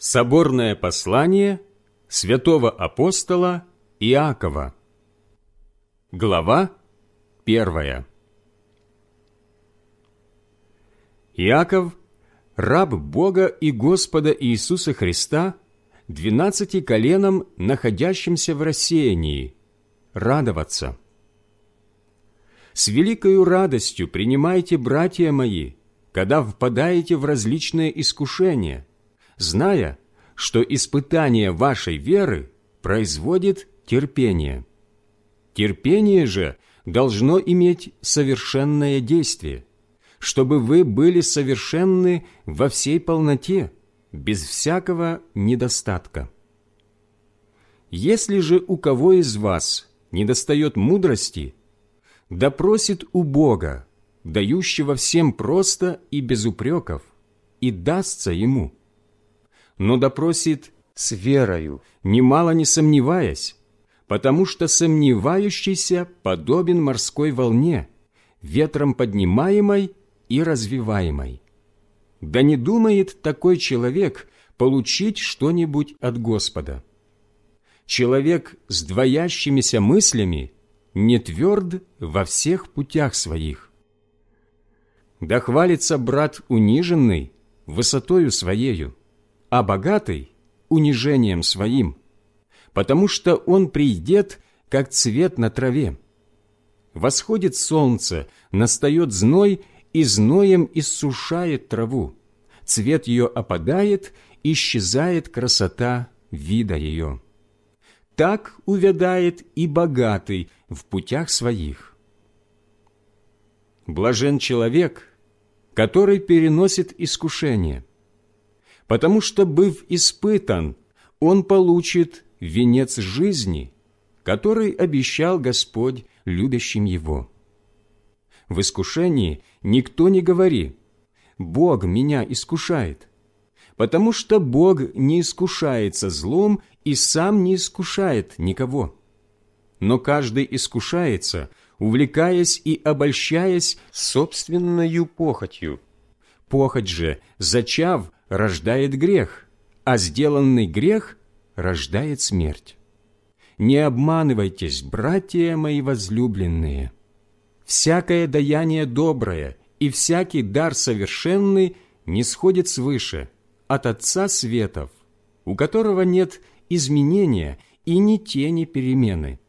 Соборное послание святого апостола Иакова Глава первая Иаков, раб Бога и Господа Иисуса Христа, двенадцати коленам, находящимся в рассеянии, радоваться. С великою радостью принимайте, братья мои, когда впадаете в различные искушения, зная, что испытание вашей веры производит терпение. Терпение же должно иметь совершенное действие, чтобы вы были совершенны во всей полноте, без всякого недостатка. Если же у кого из вас недостает мудрости, да просит у Бога, дающего всем просто и без упреков, и дастся ему. Но допросит с верою, немало не сомневаясь, потому что сомневающийся подобен морской волне, ветром поднимаемой и развиваемой. Да не думает такой человек получить что-нибудь от Господа. Человек с двоящимися мыслями не тверд во всех путях своих. Да хвалится брат униженный высотою своею, а богатый – унижением своим, потому что он придет, как цвет на траве. Восходит солнце, настает зной, и зноем иссушает траву. Цвет ее опадает, исчезает красота вида ее. Так увядает и богатый в путях своих. Блажен человек, который переносит искушение, потому что, быв испытан, он получит венец жизни, который обещал Господь любящим его. В искушении никто не говори «Бог меня искушает», потому что Бог не искушается злом и сам не искушает никого. Но каждый искушается – увлекаясь и обольщаясь собственною похотью. Похоть же, зачав, рождает грех, а сделанный грех рождает смерть. Не обманывайтесь, братья мои возлюбленные. Всякое даяние доброе и всякий дар совершенный не сходит свыше, от Отца Светов, у которого нет изменения и ни тени перемены.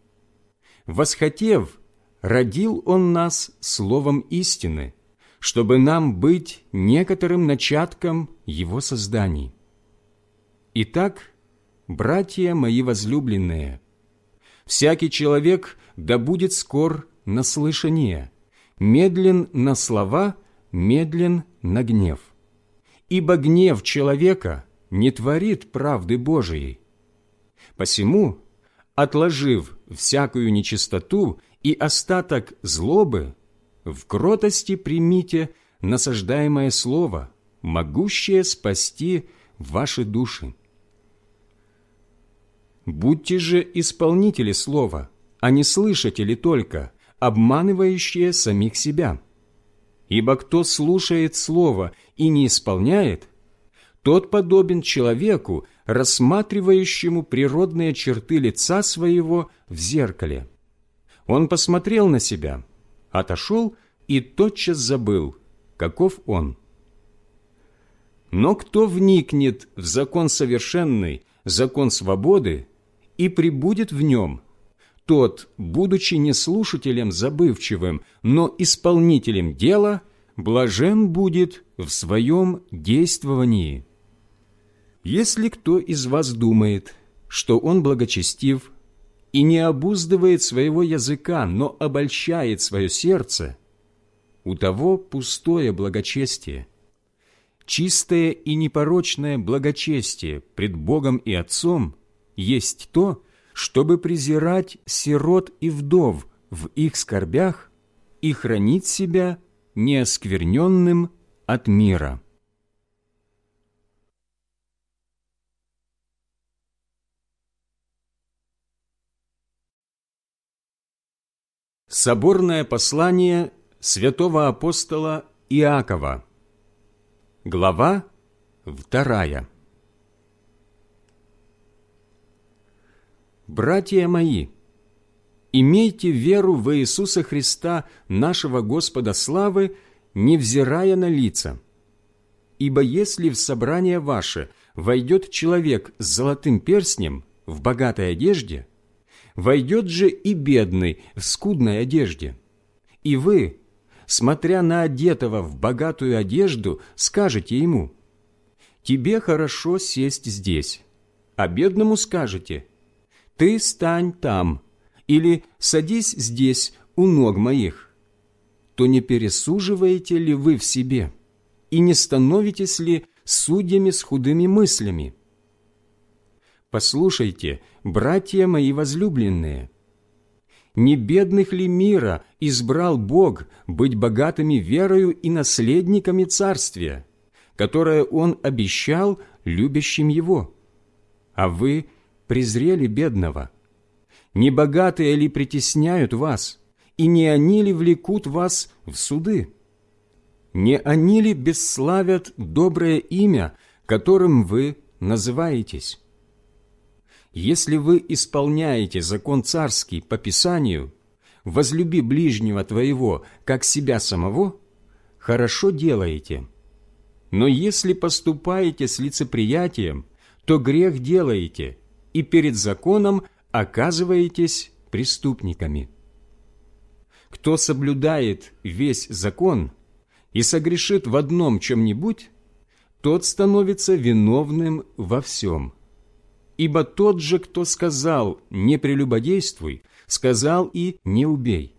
Восхотев, родил Он нас словом истины, чтобы нам быть некоторым начатком Его созданий. Итак, братья мои возлюбленные, всякий человек да будет скор на слышание, медлен на слова, медлен на гнев. Ибо гнев человека не творит правды Божией. Посему, отложив всякую нечистоту и остаток злобы в кротости примите насаждаемое слово, могущее спасти ваши души. Будьте же исполнители слова, а не слышатели только, обманывающие самих себя. Ибо кто слушает слово и не исполняет, тот подобен человеку, рассматривающему природные черты лица своего в зеркале. Он посмотрел на себя, отошел и тотчас забыл, каков он. Но кто вникнет в закон совершенный, закон свободы, и прибудет в нем, тот, будучи не слушателем забывчивым, но исполнителем дела, блажен будет в своем действовании. Если кто из вас думает, что он благочестив, и не обуздывает своего языка, но обольщает свое сердце, у того пустое благочестие. Чистое и непорочное благочестие пред Богом и Отцом есть то, чтобы презирать сирот и вдов в их скорбях и хранить себя неоскверненным от мира. Соборное послание святого апостола Иакова. Глава вторая. Братья мои, имейте веру в Иисуса Христа, нашего Господа славы, невзирая на лица. Ибо если в собрание ваше войдет человек с золотым перстнем в богатой одежде – войдет же и бедный в скудной одежде. И вы, смотря на одетого в богатую одежду, скажете ему, «Тебе хорошо сесть здесь», а бедному скажете, «Ты стань там» или «Садись здесь у ног моих», то не пересуживаете ли вы в себе и не становитесь ли судьями с худыми мыслями? Послушайте, братья мои возлюбленные, не бедных ли мира избрал Бог быть богатыми верою и наследниками Царствия, которое Он обещал любящим Его? А вы презрели бедного. Не богатые ли притесняют вас, и не они ли влекут вас в суды? Не они ли бесславят доброе имя, которым вы называетесь? Если вы исполняете закон царский по Писанию, возлюби ближнего твоего, как себя самого, хорошо делаете. Но если поступаете с лицеприятием, то грех делаете и перед законом оказываетесь преступниками. Кто соблюдает весь закон и согрешит в одном чем-нибудь, тот становится виновным во всем – Ибо тот же, кто сказал «не прелюбодействуй», сказал и «не убей».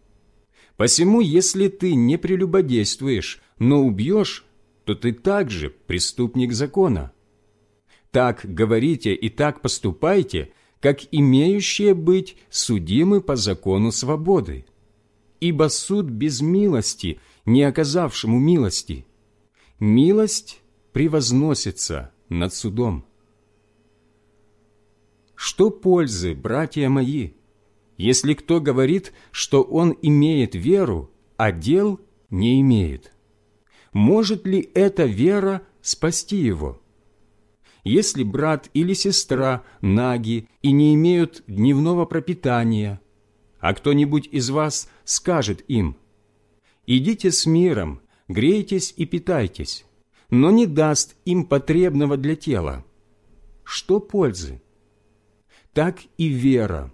Посему, если ты не прелюбодействуешь, но убьешь, то ты также преступник закона. Так говорите и так поступайте, как имеющие быть судимы по закону свободы. Ибо суд без милости, не оказавшему милости, милость превозносится над судом. Что пользы, братья мои, если кто говорит, что он имеет веру, а дел не имеет? Может ли эта вера спасти его? Если брат или сестра наги и не имеют дневного пропитания, а кто-нибудь из вас скажет им, «Идите с миром, грейтесь и питайтесь», но не даст им потребного для тела, что пользы? Так и вера,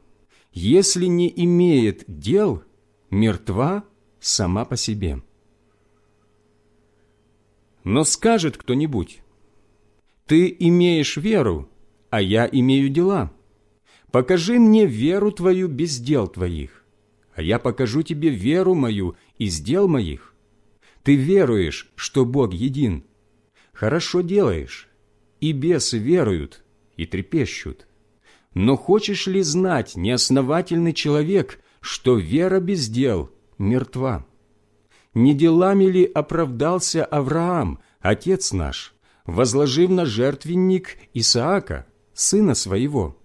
если не имеет дел, мертва сама по себе. Но скажет кто-нибудь, «Ты имеешь веру, а я имею дела. Покажи мне веру твою без дел твоих, а я покажу тебе веру мою из дел моих. Ты веруешь, что Бог един. Хорошо делаешь, и бесы веруют и трепещут. Но хочешь ли знать, неосновательный человек, что вера без дел мертва? Не делами ли оправдался Авраам, отец наш, возложив на жертвенник Исаака, сына своего?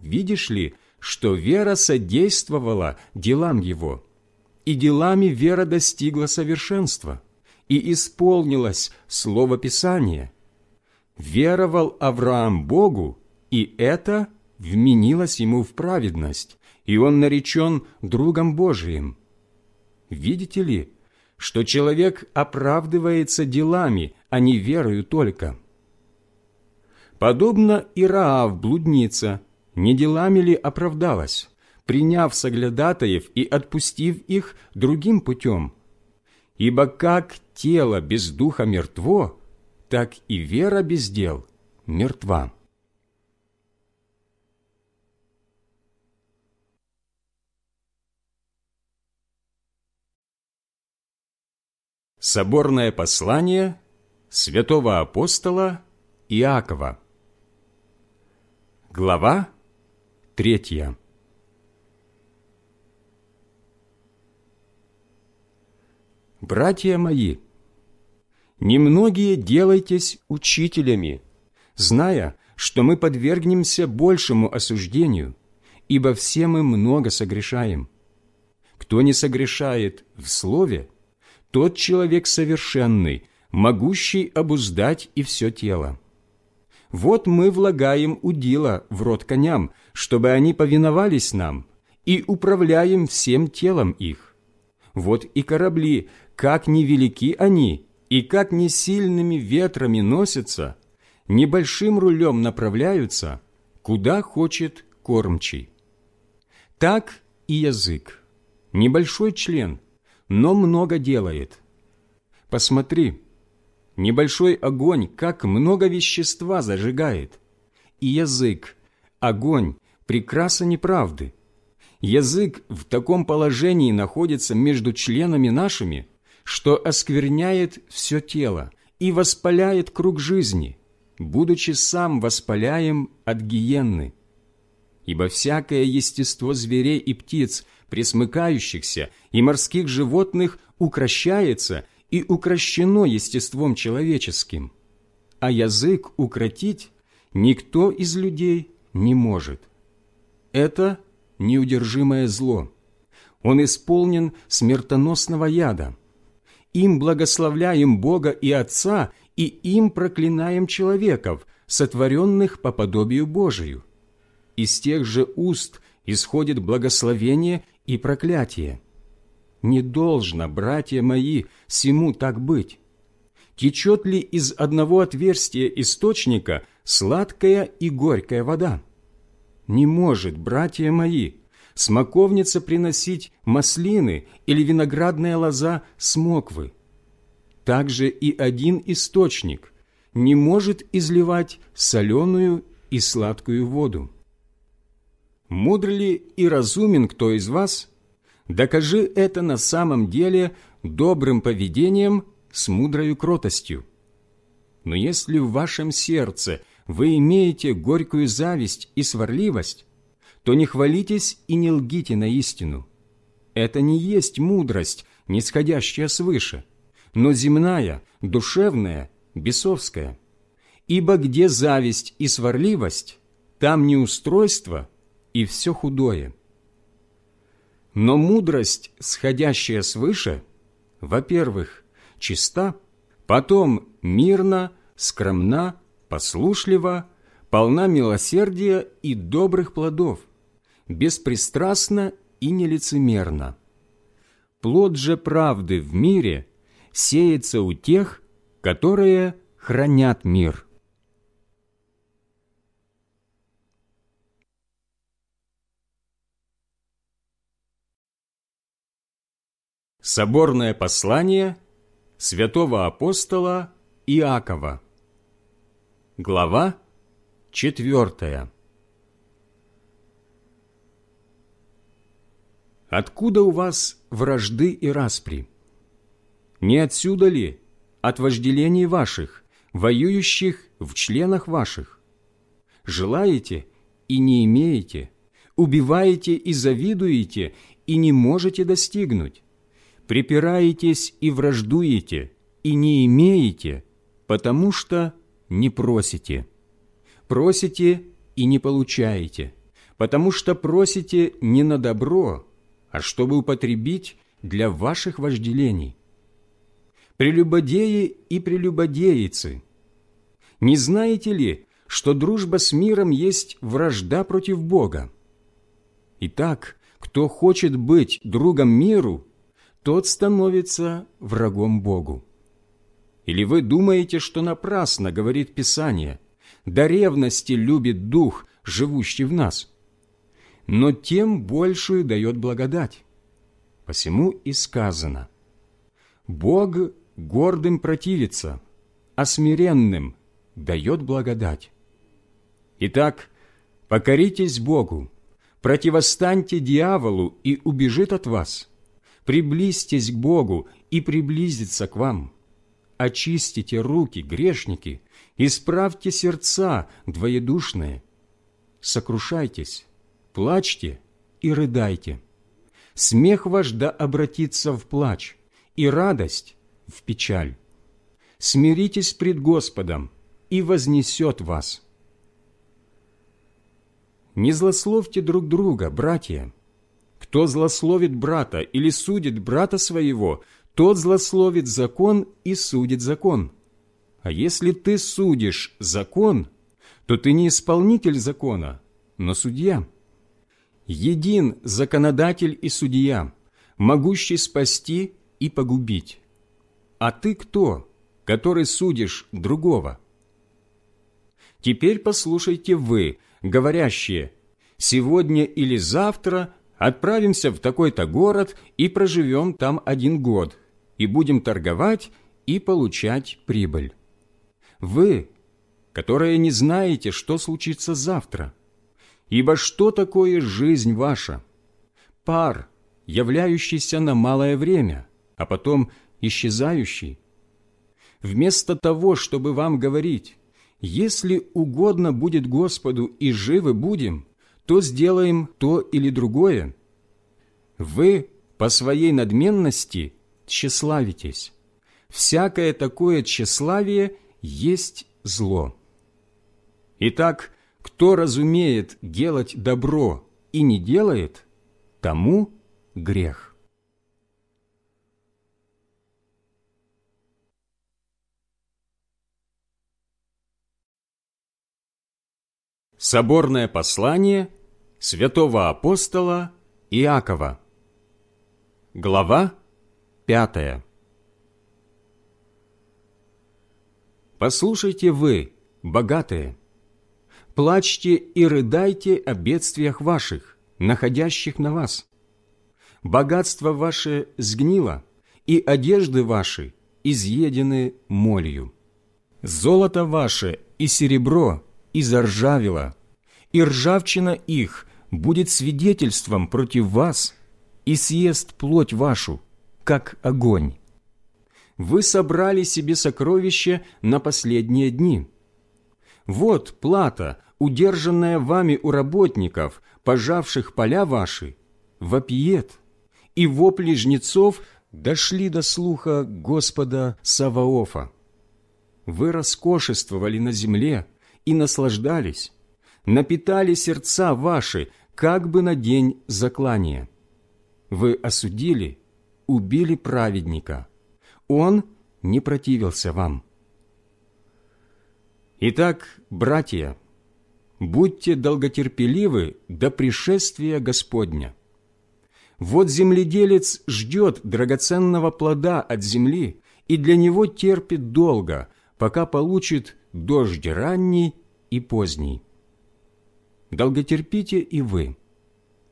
Видишь ли, что вера содействовала делам его, и делами вера достигла совершенства, и исполнилось Слово Писания. Веровал Авраам Богу, и это вменилось ему в праведность, и он наречен другом Божиим. Видите ли, что человек оправдывается делами, а не верою только? Подобно и Раав, блудница, не делами ли оправдалась, приняв соглядатаев и отпустив их другим путем? Ибо как тело без духа мертво, так и вера без дел мертва. Соборное послание святого апостола Иакова Глава третья Братья мои, немногие делайтесь учителями, зная, что мы подвергнемся большему осуждению, ибо все мы много согрешаем. Кто не согрешает в слове, тот человек совершенный, могущий обуздать и все тело. Вот мы влагаем удила в рот коням, чтобы они повиновались нам, и управляем всем телом их. Вот и корабли, как невелики они, и как не сильными ветрами носятся, небольшим рулем направляются, куда хочет кормчий. Так и язык. Небольшой член, но много делает. Посмотри, небольшой огонь, как много вещества зажигает. И язык, огонь, прекраса неправды. Язык в таком положении находится между членами нашими, что оскверняет все тело и воспаляет круг жизни, будучи сам воспаляем от гиенны. Ибо всякое естество зверей и птиц, пресмыкающихся, и морских животных укращается и укращено естеством человеческим, а язык укротить никто из людей не может. Это неудержимое зло. Он исполнен смертоносного яда. Им благословляем Бога и Отца, и им проклинаем человеков, сотворенных по подобию Божию. Из тех же уст исходит благословение и проклятие. Не должно, братья мои, всему так быть. Течет ли из одного отверстия источника сладкая и горькая вода? Не может, братья мои, смоковница приносить маслины или виноградная лоза смоквы. Также и один источник не может изливать соленую и сладкую воду. Мудр ли и разумен кто из вас? Докажи это на самом деле добрым поведением с мудрою кротостью. Но если в вашем сердце вы имеете горькую зависть и сварливость, то не хвалитесь и не лгите на истину. Это не есть мудрость, нисходящая свыше, но земная, душевная, бесовская. Ибо где зависть и сварливость, там неустройство и все худое. Но мудрость, сходящая свыше, во-первых, чиста, потом мирна, скромна, послушлива, полна милосердия и добрых плодов, беспристрастна и нелицемерна. Плод же правды в мире сеется у тех, которые хранят мир. Соборное послание святого апостола Иакова Глава четвертая Откуда у вас вражды и распри? Не отсюда ли от вожделений ваших, воюющих в членах ваших? Желаете и не имеете, убиваете и завидуете, и не можете достигнуть припираетесь и враждуете, и не имеете, потому что не просите. Просите и не получаете, потому что просите не на добро, а чтобы употребить для ваших вожделений. Прелюбодеи и прелюбодеицы, не знаете ли, что дружба с миром есть вражда против Бога? Итак, кто хочет быть другом миру, тот становится врагом Богу. Или вы думаете, что напрасно говорит Писание, до ревности любит Дух, живущий в нас? Но тем большую дает благодать. Посему и сказано, Бог гордым противится, а смиренным дает благодать. Итак, покоритесь Богу, противостаньте дьяволу и убежит от вас – приблизьтесь к Богу и приблизится к вам. Очистите руки, грешники, исправьте сердца двоедушные. Сокрушайтесь, плачьте и рыдайте. Смех ваш да обратится в плач, и радость в печаль. Смиритесь пред Господом, и вознесет вас. Не злословьте друг друга, братья, кто злословит брата или судит брата своего, тот злословит закон и судит закон. А если ты судишь закон, то ты не исполнитель закона, но судья. Един законодатель и судья, могущий спасти и погубить. А ты кто, который судишь другого? Теперь послушайте вы, говорящие, «Сегодня или завтра отправимся в такой-то город и проживем там один год, и будем торговать и получать прибыль». Вы, которые не знаете, что случится завтра, ибо что такое жизнь ваша? Пар, являющийся на малое время, а потом исчезающий. Вместо того, чтобы вам говорить, если угодно будет Господу и живы будем, то сделаем то или другое. Вы по своей надменности тщеславитесь. Всякое такое тщеславие есть зло. Итак, кто разумеет делать добро и не делает, тому грех. Соборное послание святого апостола Иакова Глава пятая Послушайте вы, богатые, плачьте и рыдайте о бедствиях ваших, находящих на вас. Богатство ваше сгнило, и одежды ваши изъедены молью. Золото ваше и серебро и заржавело, и ржавчина их будет свидетельством против вас и съест плоть вашу, как огонь. Вы собрали себе сокровища на последние дни. Вот плата, удержанная вами у работников, пожавших поля ваши, вопиет, и вопли жнецов дошли до слуха Господа Саваофа. Вы роскошествовали на земле, и наслаждались, напитали сердца ваши, как бы на день заклания. Вы осудили, убили праведника. Он не противился вам. Итак, братья, будьте долготерпеливы до пришествия Господня. Вот земледелец ждет драгоценного плода от земли и для него терпит долго, пока получит дождь ранний и поздний. Долготерпите и вы.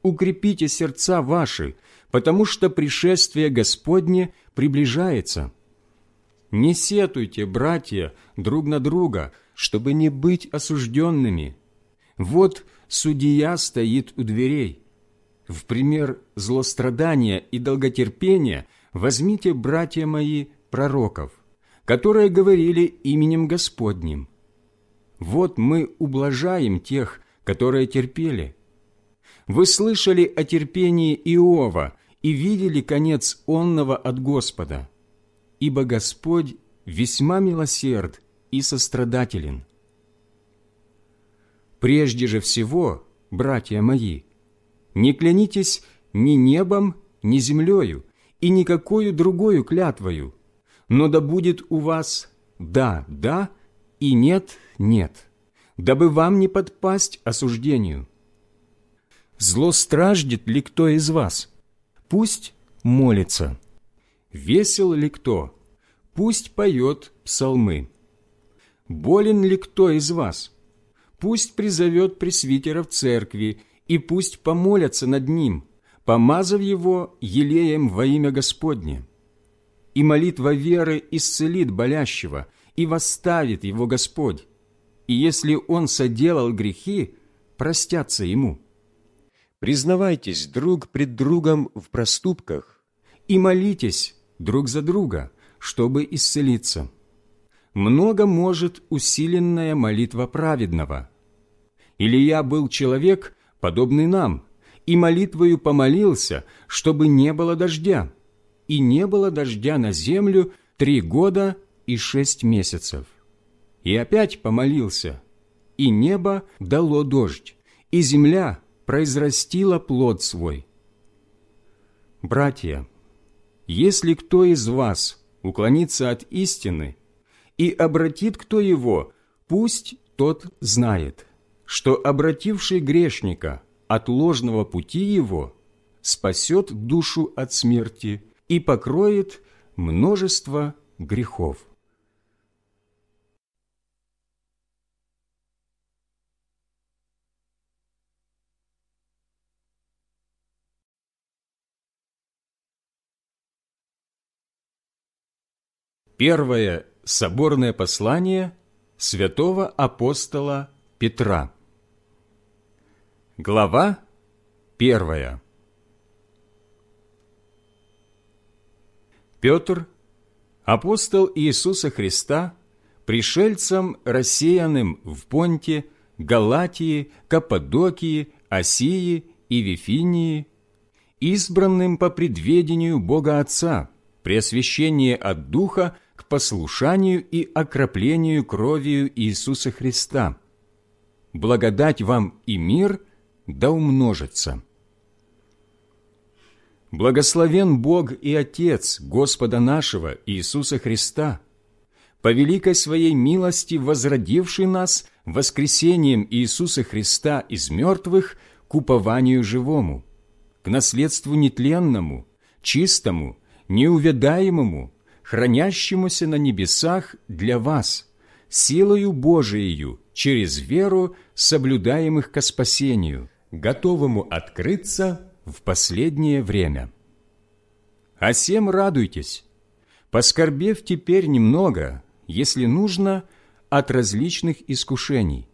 Укрепите сердца ваши, потому что пришествие Господне приближается. Не сетуйте, братья, друг на друга, чтобы не быть осужденными. Вот судья стоит у дверей. В пример злострадания и долготерпения возьмите, братья мои, пророков – которые говорили именем Господним. Вот мы ублажаем тех, которые терпели. Вы слышали о терпении Иова и видели конец онного от Господа, ибо Господь весьма милосерд и сострадателен. Прежде же всего, братья мои, не клянитесь ни небом, ни землею и никакою другою клятвою, но да будет у вас «да, да» и «нет, нет», дабы вам не подпасть осуждению. Зло страждет ли кто из вас? Пусть молится. Весел ли кто? Пусть поет псалмы. Болен ли кто из вас? Пусть призовет пресвитера в церкви, и пусть помолятся над ним, помазав его елеем во имя Господне и молитва веры исцелит болящего, и восставит его Господь. И если он соделал грехи, простятся ему. Признавайтесь друг пред другом в проступках и молитесь друг за друга, чтобы исцелиться. Много может усиленная молитва праведного. Илья был человек, подобный нам, и молитвою помолился, чтобы не было дождя и не было дождя на землю три года и шесть месяцев. И опять помолился, и небо дало дождь, и земля произрастила плод свой. Братья, если кто из вас уклонится от истины и обратит кто его, пусть тот знает, что обративший грешника от ложного пути его спасет душу от смерти и покроет множество грехов. Первое соборное послание святого апостола Петра. Глава первая. Петр, апостол Иисуса Христа, пришельцам, рассеянным в Понте, Галатии, Каппадокии, Осии и Вифинии, избранным по предведению Бога Отца, при освящении от Духа к послушанию и окроплению кровью Иисуса Христа. Благодать вам и мир да умножится. Благословен Бог и Отец Господа нашего Иисуса Христа, по великой Своей милости возродивший нас воскресением Иисуса Христа из мертвых к упованию живому, к наследству нетленному, чистому, неувядаемому, хранящемуся на небесах для вас, силою Божиею, через веру соблюдаемых ко спасению, готовому открыться в последнее время. А всем радуйтесь, поскорбев теперь немного, если нужно, от различных искушений,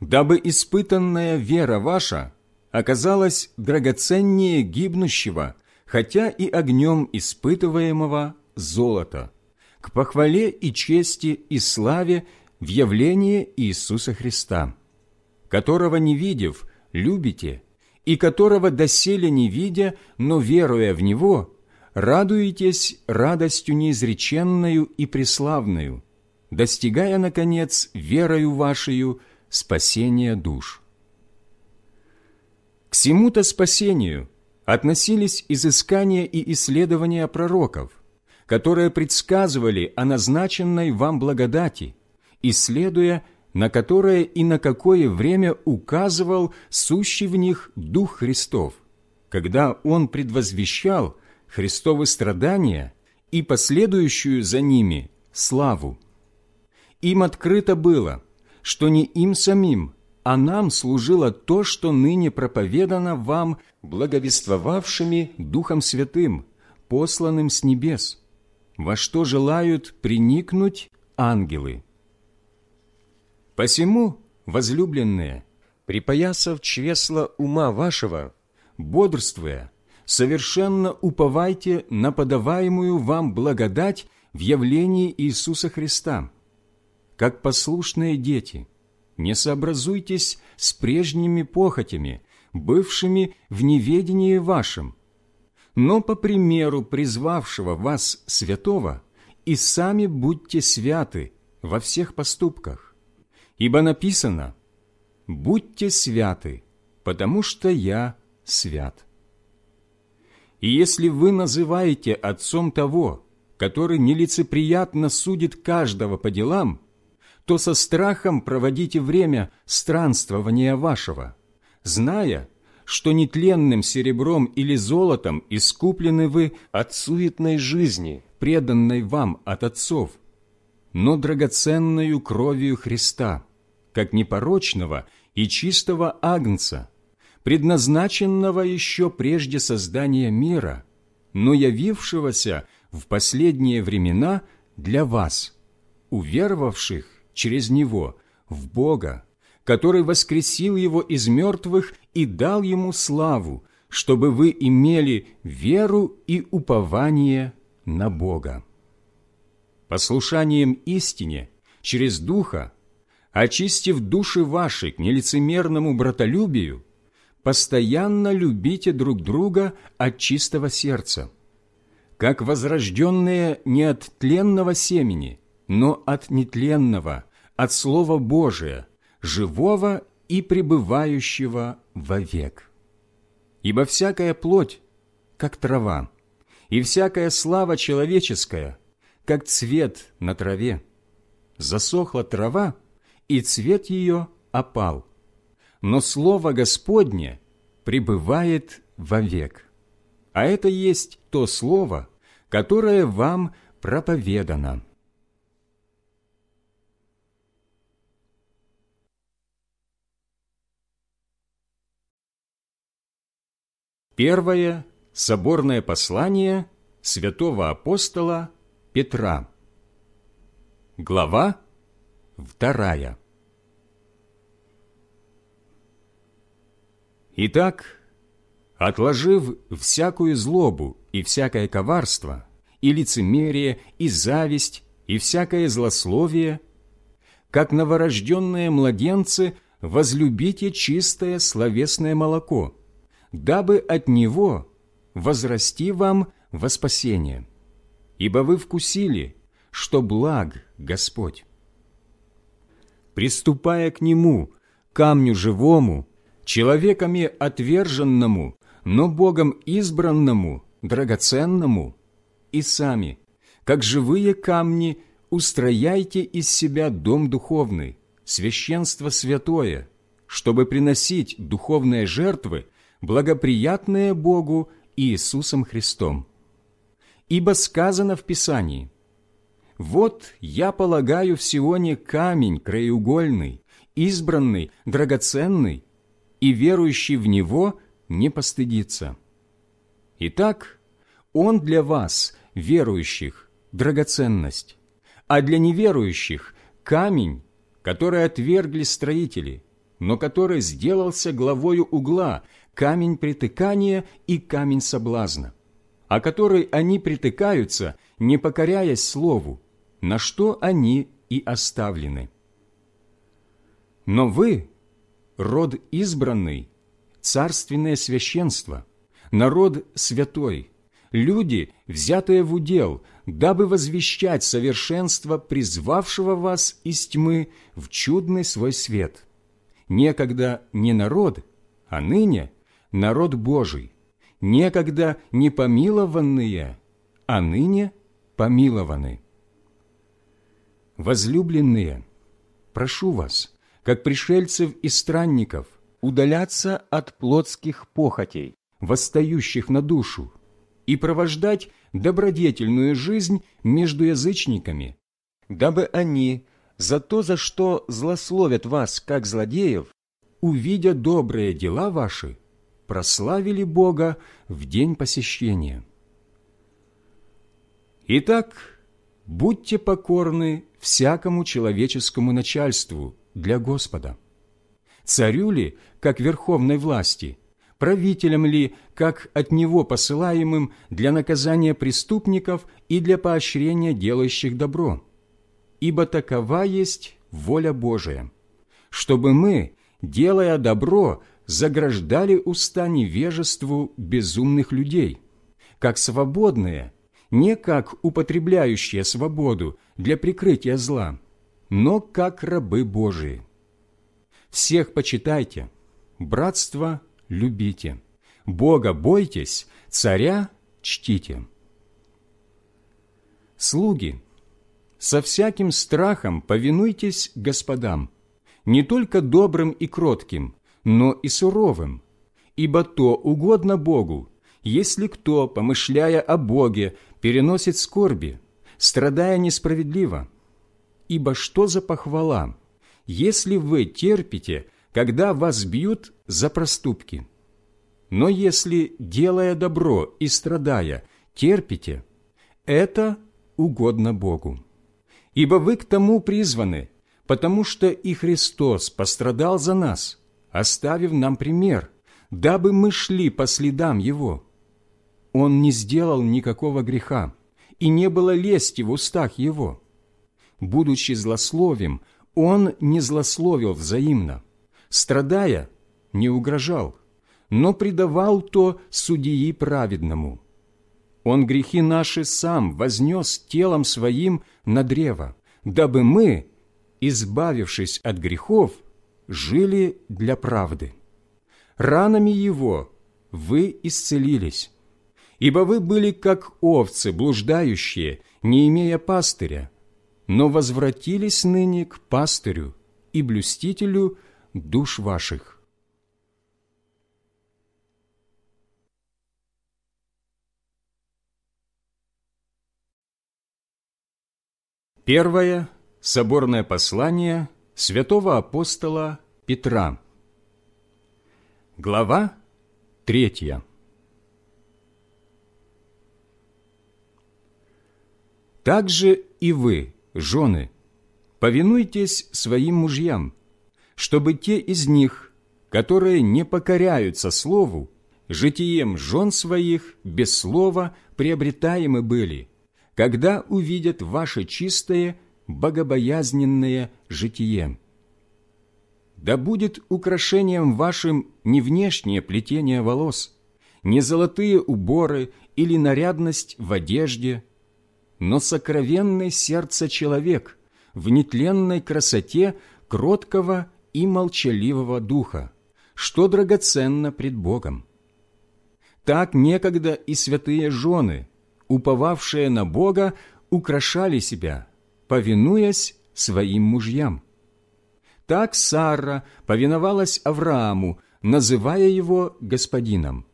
дабы испытанная вера ваша оказалась драгоценнее гибнущего, хотя и огнем испытываемого золота, к похвале и чести и славе в явлении Иисуса Христа, которого, не видев, любите, и которого доселе не видя, но веруя в Него, радуетесь радостью неизреченную и преславную, достигая, наконец, верою вашею спасения душ. К всему-то спасению относились изыскания и исследования пророков, которые предсказывали о назначенной вам благодати, исследуя, на которое и на какое время указывал сущий в них Дух Христов, когда Он предвозвещал Христовы страдания и последующую за ними славу. Им открыто было, что не им самим, а нам служило то, что ныне проповедано вам благовествовавшими Духом Святым, посланным с небес, во что желают приникнуть ангелы. Посему, возлюбленные, припоясав чресла ума вашего, бодрствуя, совершенно уповайте на подаваемую вам благодать в явлении Иисуса Христа. Как послушные дети, не сообразуйтесь с прежними похотями, бывшими в неведении вашем, но по примеру призвавшего вас святого и сами будьте святы во всех поступках. Ибо написано «Будьте святы, потому что я свят». И если вы называете отцом того, который нелицеприятно судит каждого по делам, то со страхом проводите время странствования вашего – зная, что нетленным серебром или золотом искуплены вы от суетной жизни, преданной вам от отцов, но драгоценную кровью Христа, как непорочного и чистого агнца, предназначенного еще прежде создания мира, но явившегося в последние времена для вас, уверовавших через Него в Бога, который воскресил его из мертвых и дал ему славу, чтобы вы имели веру и упование на Бога. Послушанием истине через Духа, очистив души ваши к нелицемерному братолюбию, постоянно любите друг друга от чистого сердца, как возрожденные не от тленного семени, но от нетленного, от Слова Божия – живого и пребывающего вовек. Ибо всякая плоть, как трава, и всякая слава человеческая, как цвет на траве. Засохла трава, и цвет ее опал. Но Слово Господне пребывает вовек. А это есть то Слово, которое вам проповедано. Первое соборное послание святого апостола Петра. Глава вторая. Итак, отложив всякую злобу и всякое коварство, и лицемерие, и зависть, и всякое злословие, как новорожденные младенцы возлюбите чистое словесное молоко, дабы от него возрасти вам во спасение. Ибо вы вкусили, что благ Господь. Приступая к Нему, камню живому, человеками отверженному, но Богом избранному, драгоценному, и сами, как живые камни, устрояйте из себя дом духовный, священство святое, чтобы приносить духовные жертвы, благоприятные Богу Иисусом Христом. Ибо сказано в Писании, «Вот я полагаю в Сионе камень краеугольный, избранный, драгоценный, и верующий в Него не постыдится». Итак, Он для вас, верующих, драгоценность, а для неверующих – камень, который отвергли строители, но который сделался главою угла, камень притыкания и камень соблазна, о который они притыкаются, не покоряясь слову, на что они и оставлены. Но вы – род избранный, царственное священство, народ святой, люди, взятые в удел, дабы возвещать совершенство призвавшего вас из тьмы в чудный свой свет. Некогда не народ, а ныне народ Божий, некогда не помилованные, а ныне помилованы. Возлюбленные, прошу вас, как пришельцев и странников, удаляться от плотских похотей, восстающих на душу, и провождать добродетельную жизнь между язычниками, дабы они за то, за что злословят вас, как злодеев, увидя добрые дела ваши, прославили Бога в день посещения. Итак, будьте покорны всякому человеческому начальству для Господа. Царю ли, как верховной власти, правителям ли, как от него посылаемым для наказания преступников и для поощрения делающих добро. Ибо такова есть воля Божия, чтобы мы, делая добро, заграждали уста невежеству безумных людей, как свободные, не как употребляющие свободу для прикрытия зла, но как рабы Божии. Всех почитайте, братство – любите, Бога бойтесь, царя чтите. Слуги, со всяким страхом повинуйтесь господам, не только добрым и кротким, но и суровым, ибо то угодно Богу, если кто, помышляя о Боге, переносит скорби, страдая несправедливо. Ибо что за похвала, если вы терпите когда вас бьют за проступки. Но если, делая добро и страдая, терпите, это угодно Богу. Ибо вы к тому призваны, потому что и Христос пострадал за нас, оставив нам пример, дабы мы шли по следам Его. Он не сделал никакого греха, и не было лести в устах Его. Будучи злословим, Он не злословил взаимно, страдая, не угрожал, но предавал то судьи праведному. Он грехи наши сам вознес телом своим на древо, дабы мы, избавившись от грехов, жили для правды. Ранами Его вы исцелились, ибо вы были как овцы, блуждающие, не имея пастыря, но возвратились ныне к пастырю, и блюстителю душ ваших. Первое соборное послание святого апостола Петра. Глава третья. Также и вы, жены, повинуйтесь своим мужьям, чтобы те из них, которые не покоряются слову, житием жен своих без слова приобретаемы были – когда увидят ваше чистое, богобоязненное житие. Да будет украшением вашим не внешнее плетение волос, не золотые уборы или нарядность в одежде, но сокровенный сердце человек в нетленной красоте кроткого и молчаливого духа, что драгоценно пред Богом. Так некогда и святые жены – уповавшие на Бога, украшали себя, повинуясь своим мужьям. Так Сара повиновалась Аврааму, называя его господином.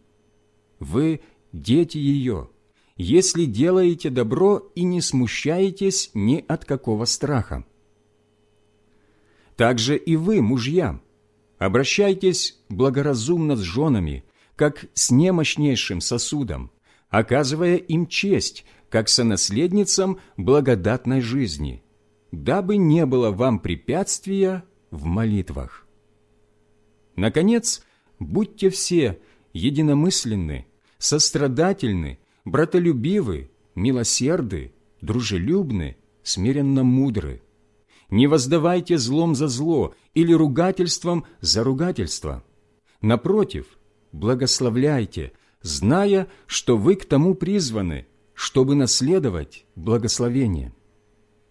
Вы – дети ее, если делаете добро и не смущаетесь ни от какого страха. Также и вы, мужья, обращайтесь благоразумно с женами, как с немощнейшим сосудом, оказывая им честь, как сонаследницам благодатной жизни, дабы не было вам препятствия в молитвах. Наконец, будьте все единомысленны, сострадательны, братолюбивы, милосерды, дружелюбны, смиренно мудры. Не воздавайте злом за зло или ругательством за ругательство. Напротив, благословляйте, зная, что вы к тому призваны, чтобы наследовать благословение.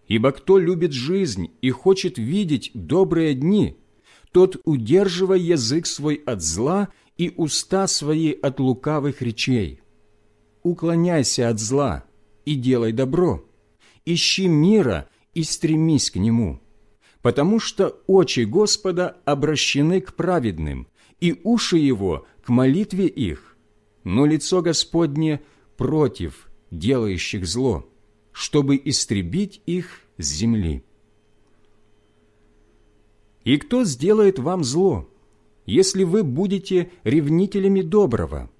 Ибо кто любит жизнь и хочет видеть добрые дни, тот удерживай язык свой от зла и уста свои от лукавых речей. Уклоняйся от зла и делай добро, ищи мира и стремись к нему, потому что очи Господа обращены к праведным, и уши Его к молитве их но лицо Господне против делающих зло, чтобы истребить их с земли. И кто сделает вам зло, если вы будете ревнителями доброго?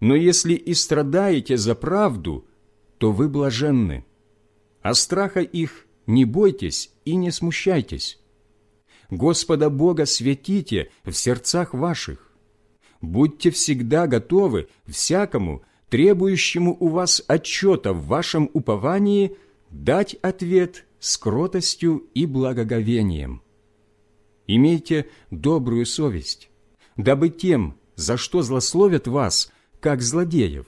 Но если и страдаете за правду, то вы блаженны. А страха их не бойтесь и не смущайтесь. Господа Бога светите в сердцах ваших, будьте всегда готовы всякому, требующему у вас отчета в вашем уповании, дать ответ с кротостью и благоговением. Имейте добрую совесть, дабы тем, за что злословят вас, как злодеев,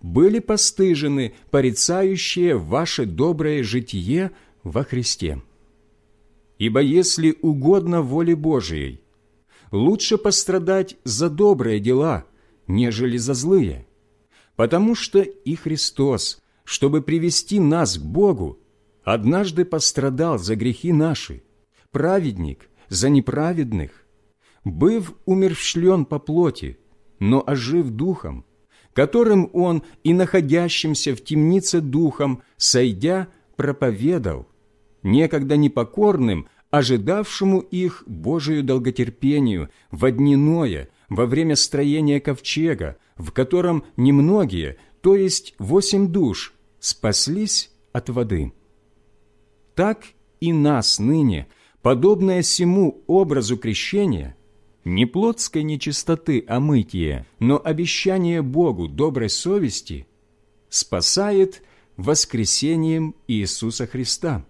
были постыжены порицающие ваше доброе житие во Христе. Ибо если угодно воле Божией, лучше пострадать за добрые дела, нежели за злые, потому что и Христос, чтобы привести нас к Богу, однажды пострадал за грехи наши, праведник за неправедных, быв умерщвлен по плоти, но ожив духом, которым он и находящимся в темнице духом, сойдя, проповедал, некогда непокорным, ожидавшему их Божию долготерпению в дни Ноя, во время строения ковчега, в котором немногие, то есть восемь душ, спаслись от воды. Так и нас ныне, подобное всему образу крещения, не плотской нечистоты омытие, но обещание Богу доброй совести, спасает воскресением Иисуса Христа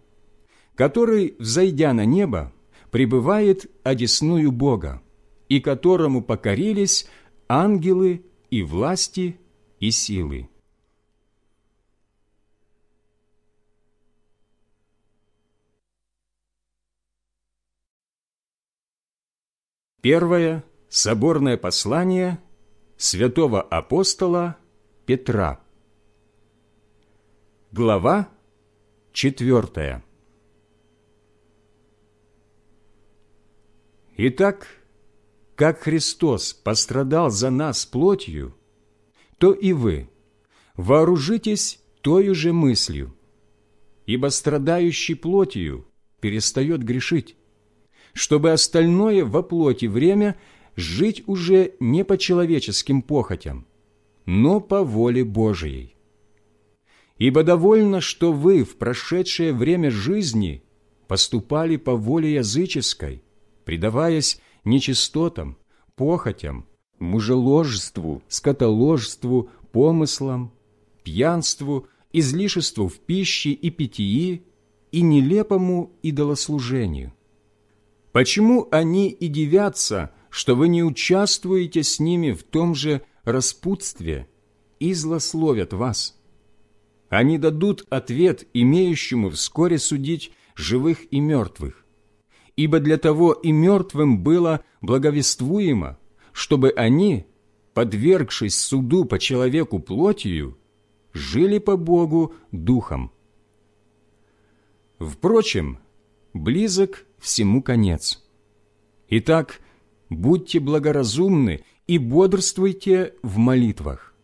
который, взойдя на небо, пребывает одесную Бога, и которому покорились ангелы и власти и силы. Первое соборное послание святого апостола Петра. Глава четвертая. Итак, как Христос пострадал за нас плотью, то и вы вооружитесь той же мыслью, ибо страдающий плотью перестает грешить, чтобы остальное во плоти время жить уже не по человеческим похотям, но по воле Божией. Ибо довольно, что вы в прошедшее время жизни поступали по воле языческой, предаваясь нечистотам, похотям, мужеложеству, скотоложству, помыслам, пьянству, излишеству в пище и питьи и нелепому идолослужению. Почему они и дивятся, что вы не участвуете с ними в том же распутстве и злословят вас? Они дадут ответ имеющему вскоре судить живых и мертвых. Ибо для того и мертвым было благовествуемо, чтобы они, подвергшись суду по человеку плотью, жили по Богу духом. Впрочем, близок всему конец. Итак, будьте благоразумны и бодрствуйте в молитвах.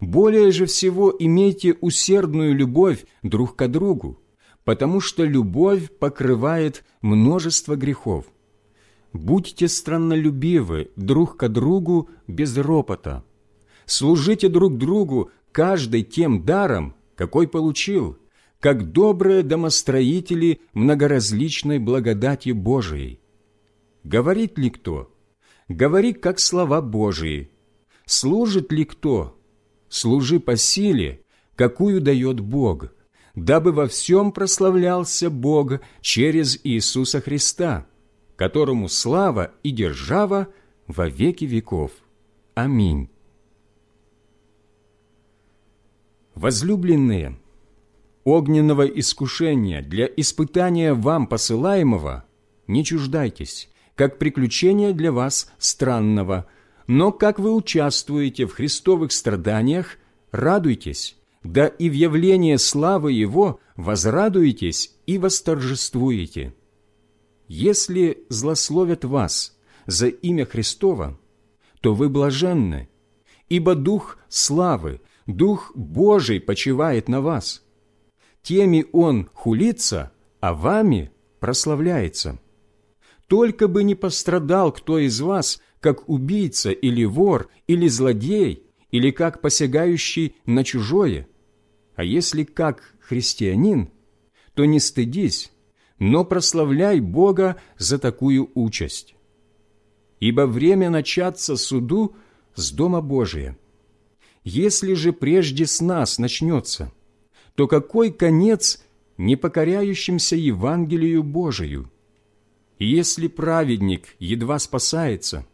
Более же всего имейте усердную любовь друг к другу, потому что любовь покрывает множество грехов. Будьте страннолюбивы друг к другу без ропота. Служите друг другу каждый тем даром, какой получил, как добрые домостроители многоразличной благодати Божией. Говорит ли кто? Говори, как слова Божии. Служит ли кто? Служи по силе, какую дает Бог, дабы во всем прославлялся Бог через Иисуса Христа, которому слава и держава во веки веков. Аминь. Возлюбленные, огненного искушения для испытания вам посылаемого не чуждайтесь, как приключение для вас странного, но как вы участвуете в христовых страданиях, радуйтесь, да и в явлении славы Его возрадуетесь и восторжествуете. Если злословят вас за имя Христова, то вы блаженны, ибо Дух славы, Дух Божий почивает на вас. Теми Он хулится, а вами прославляется. Только бы не пострадал кто из вас, как убийца или вор или злодей, или как посягающий на чужое. А если как христианин, то не стыдись, но прославляй Бога за такую участь. Ибо время начаться суду с Дома Божия. Если же прежде с нас начнется, то какой конец непокоряющимся Евангелию Божию? Если праведник едва спасается,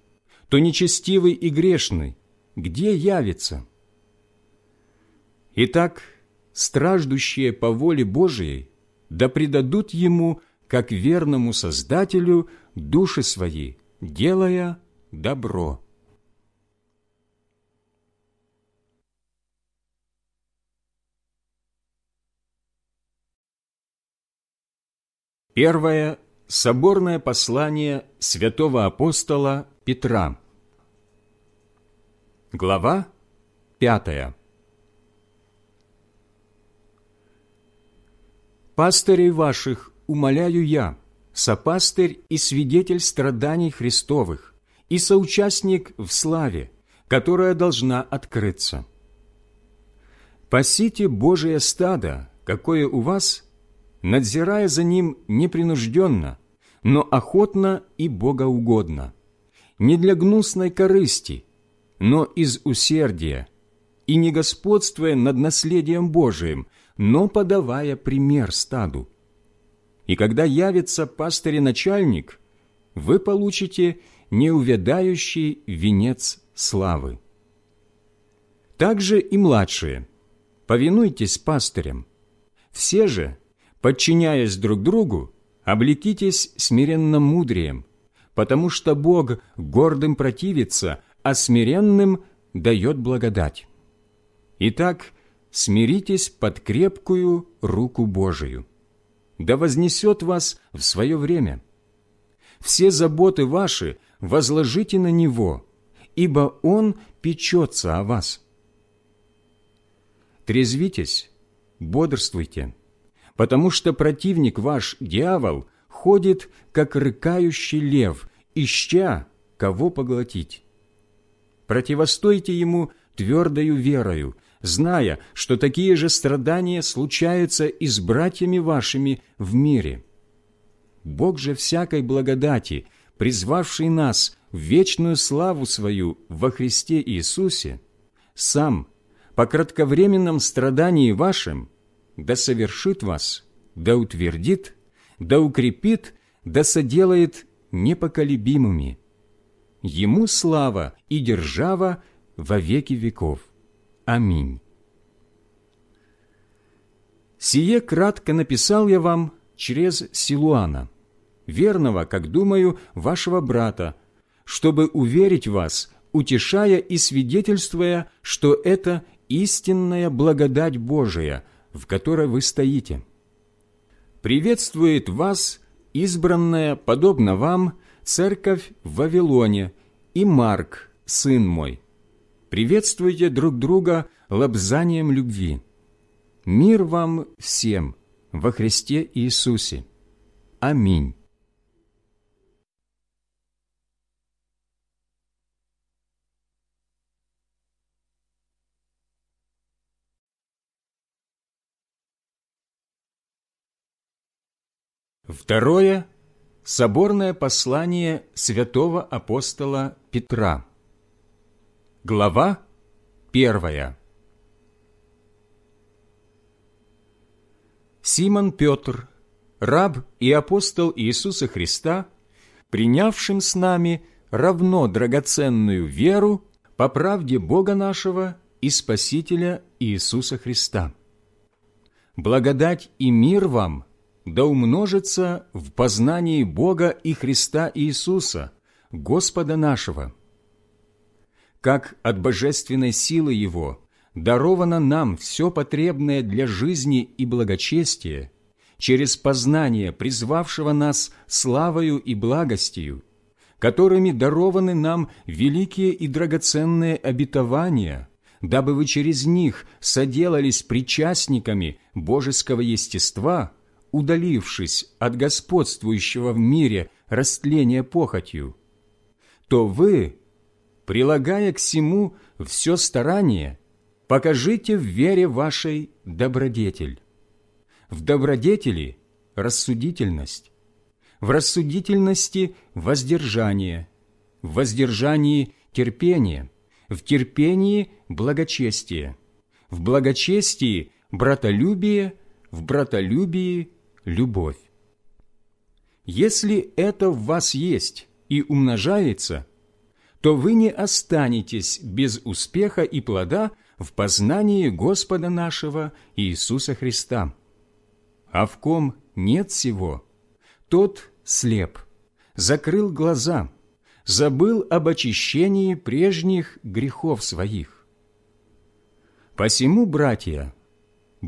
то нечестивый и грешный где явится? Итак, страждущие по воле Божией да предадут Ему, как верному Создателю, души свои, делая добро. Первое соборное послание святого апостола Петра. Глава пятая. Пастырей ваших умоляю я, сопастырь и свидетель страданий Христовых, и соучастник в славе, которая должна открыться. Пасите Божие стадо, какое у вас, надзирая за ним непринужденно, но охотно и богоугодно, не для гнусной корысти, но из усердия, и не господствуя над наследием Божиим, но подавая пример стаду. И когда явится пастырь-начальник, вы получите неувядающий венец славы. Также и младшие, повинуйтесь пастырям. Все же, подчиняясь друг другу, облекитесь смиренным мудрием, потому что Бог гордым противится, а смиренным дает благодать. Итак, смиритесь под крепкую руку Божию. Да вознесет вас в свое время. все заботы ваши возложите на Него, ибо Он печется о вас. Трезвитесь, бодрствуйте, потому что противник ваш, дьявол, ходит, как рыкающий лев, ища, кого поглотить. Противостойте ему твердою верою, зная, что такие же страдания случаются и с братьями вашими в мире. Бог же всякой благодати, призвавший нас в вечную славу свою во Христе Иисусе, сам по кратковременном страдании вашим да совершит вас, да утвердит, да укрепит, да соделает непоколебимыми. Ему слава и держава во веки веков. Аминь. Сие кратко написал я вам через Силуана, верного, как думаю, вашего брата, чтобы уверить вас, утешая и свидетельствуя, что это истинная благодать Божия, в которой вы стоите. Приветствует вас избранная, подобно вам, церковь в Вавилоне и Марк, сын мой. Приветствуйте друг друга лобзанием любви. Мир вам всем во Христе Иисусе. Аминь. Второе – соборное послание святого апостола Петра. Глава первая. Симон Петр, раб и апостол Иисуса Христа, принявшим с нами равно драгоценную веру по правде Бога нашего и Спасителя Иисуса Христа. Благодать и мир вам да умножится в познании Бога и Христа Иисуса, Господа нашего – как от божественной силы Его даровано нам все потребное для жизни и благочестия через познание призвавшего нас славою и благостью, которыми дарованы нам великие и драгоценные обетования, дабы вы через них соделались причастниками божеского естества, удалившись от господствующего в мире растления похотью, то вы прилагая к всему все старание, покажите в вере вашей добродетель. В добродетели – рассудительность, в рассудительности – воздержание, в воздержании – терпение, в терпении – благочестие, в благочестии – братолюбие, в братолюбии – любовь. Если это в вас есть и умножается – то вы не останетесь без успеха и плода в познании Господа нашего Иисуса Христа. А в ком нет всего, тот слеп, закрыл глаза, забыл об очищении прежних грехов своих. Посему, братья,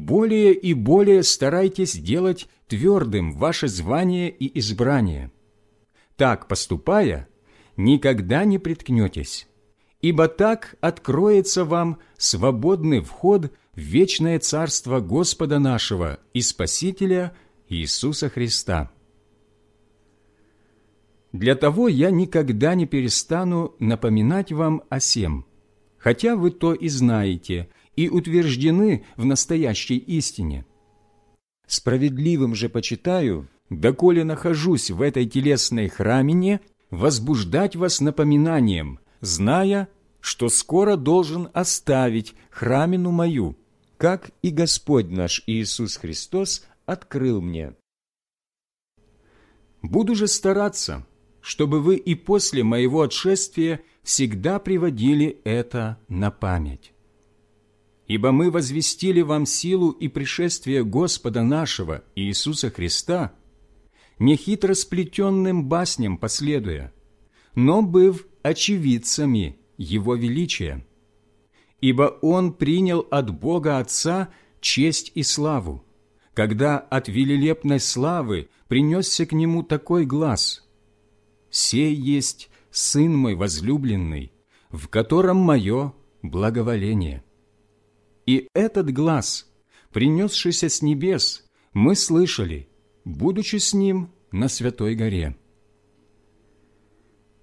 более и более старайтесь делать твердым ваше звание и избрание. Так поступая – никогда не приткнетесь, ибо так откроется вам свободный вход в вечное Царство Господа нашего и Спасителя Иисуса Христа. Для того я никогда не перестану напоминать вам о сем, хотя вы то и знаете, и утверждены в настоящей истине. Справедливым же почитаю, доколе нахожусь в этой телесной храмине возбуждать вас напоминанием, зная, что скоро должен оставить храмину мою, как и Господь наш Иисус Христос открыл мне. Буду же стараться, чтобы вы и после моего отшествия всегда приводили это на память. Ибо мы возвестили вам силу и пришествие Господа нашего Иисуса Христа – не хитро сплетенным басням последуя, но быв очевидцами Его величия. Ибо Он принял от Бога Отца честь и славу, когда от велилепной славы принесся к Нему такой глаз «Сей есть Сын мой возлюбленный, в котором мое благоволение». И этот глаз, принесшийся с небес, мы слышали, будучи с Ним на Святой горе.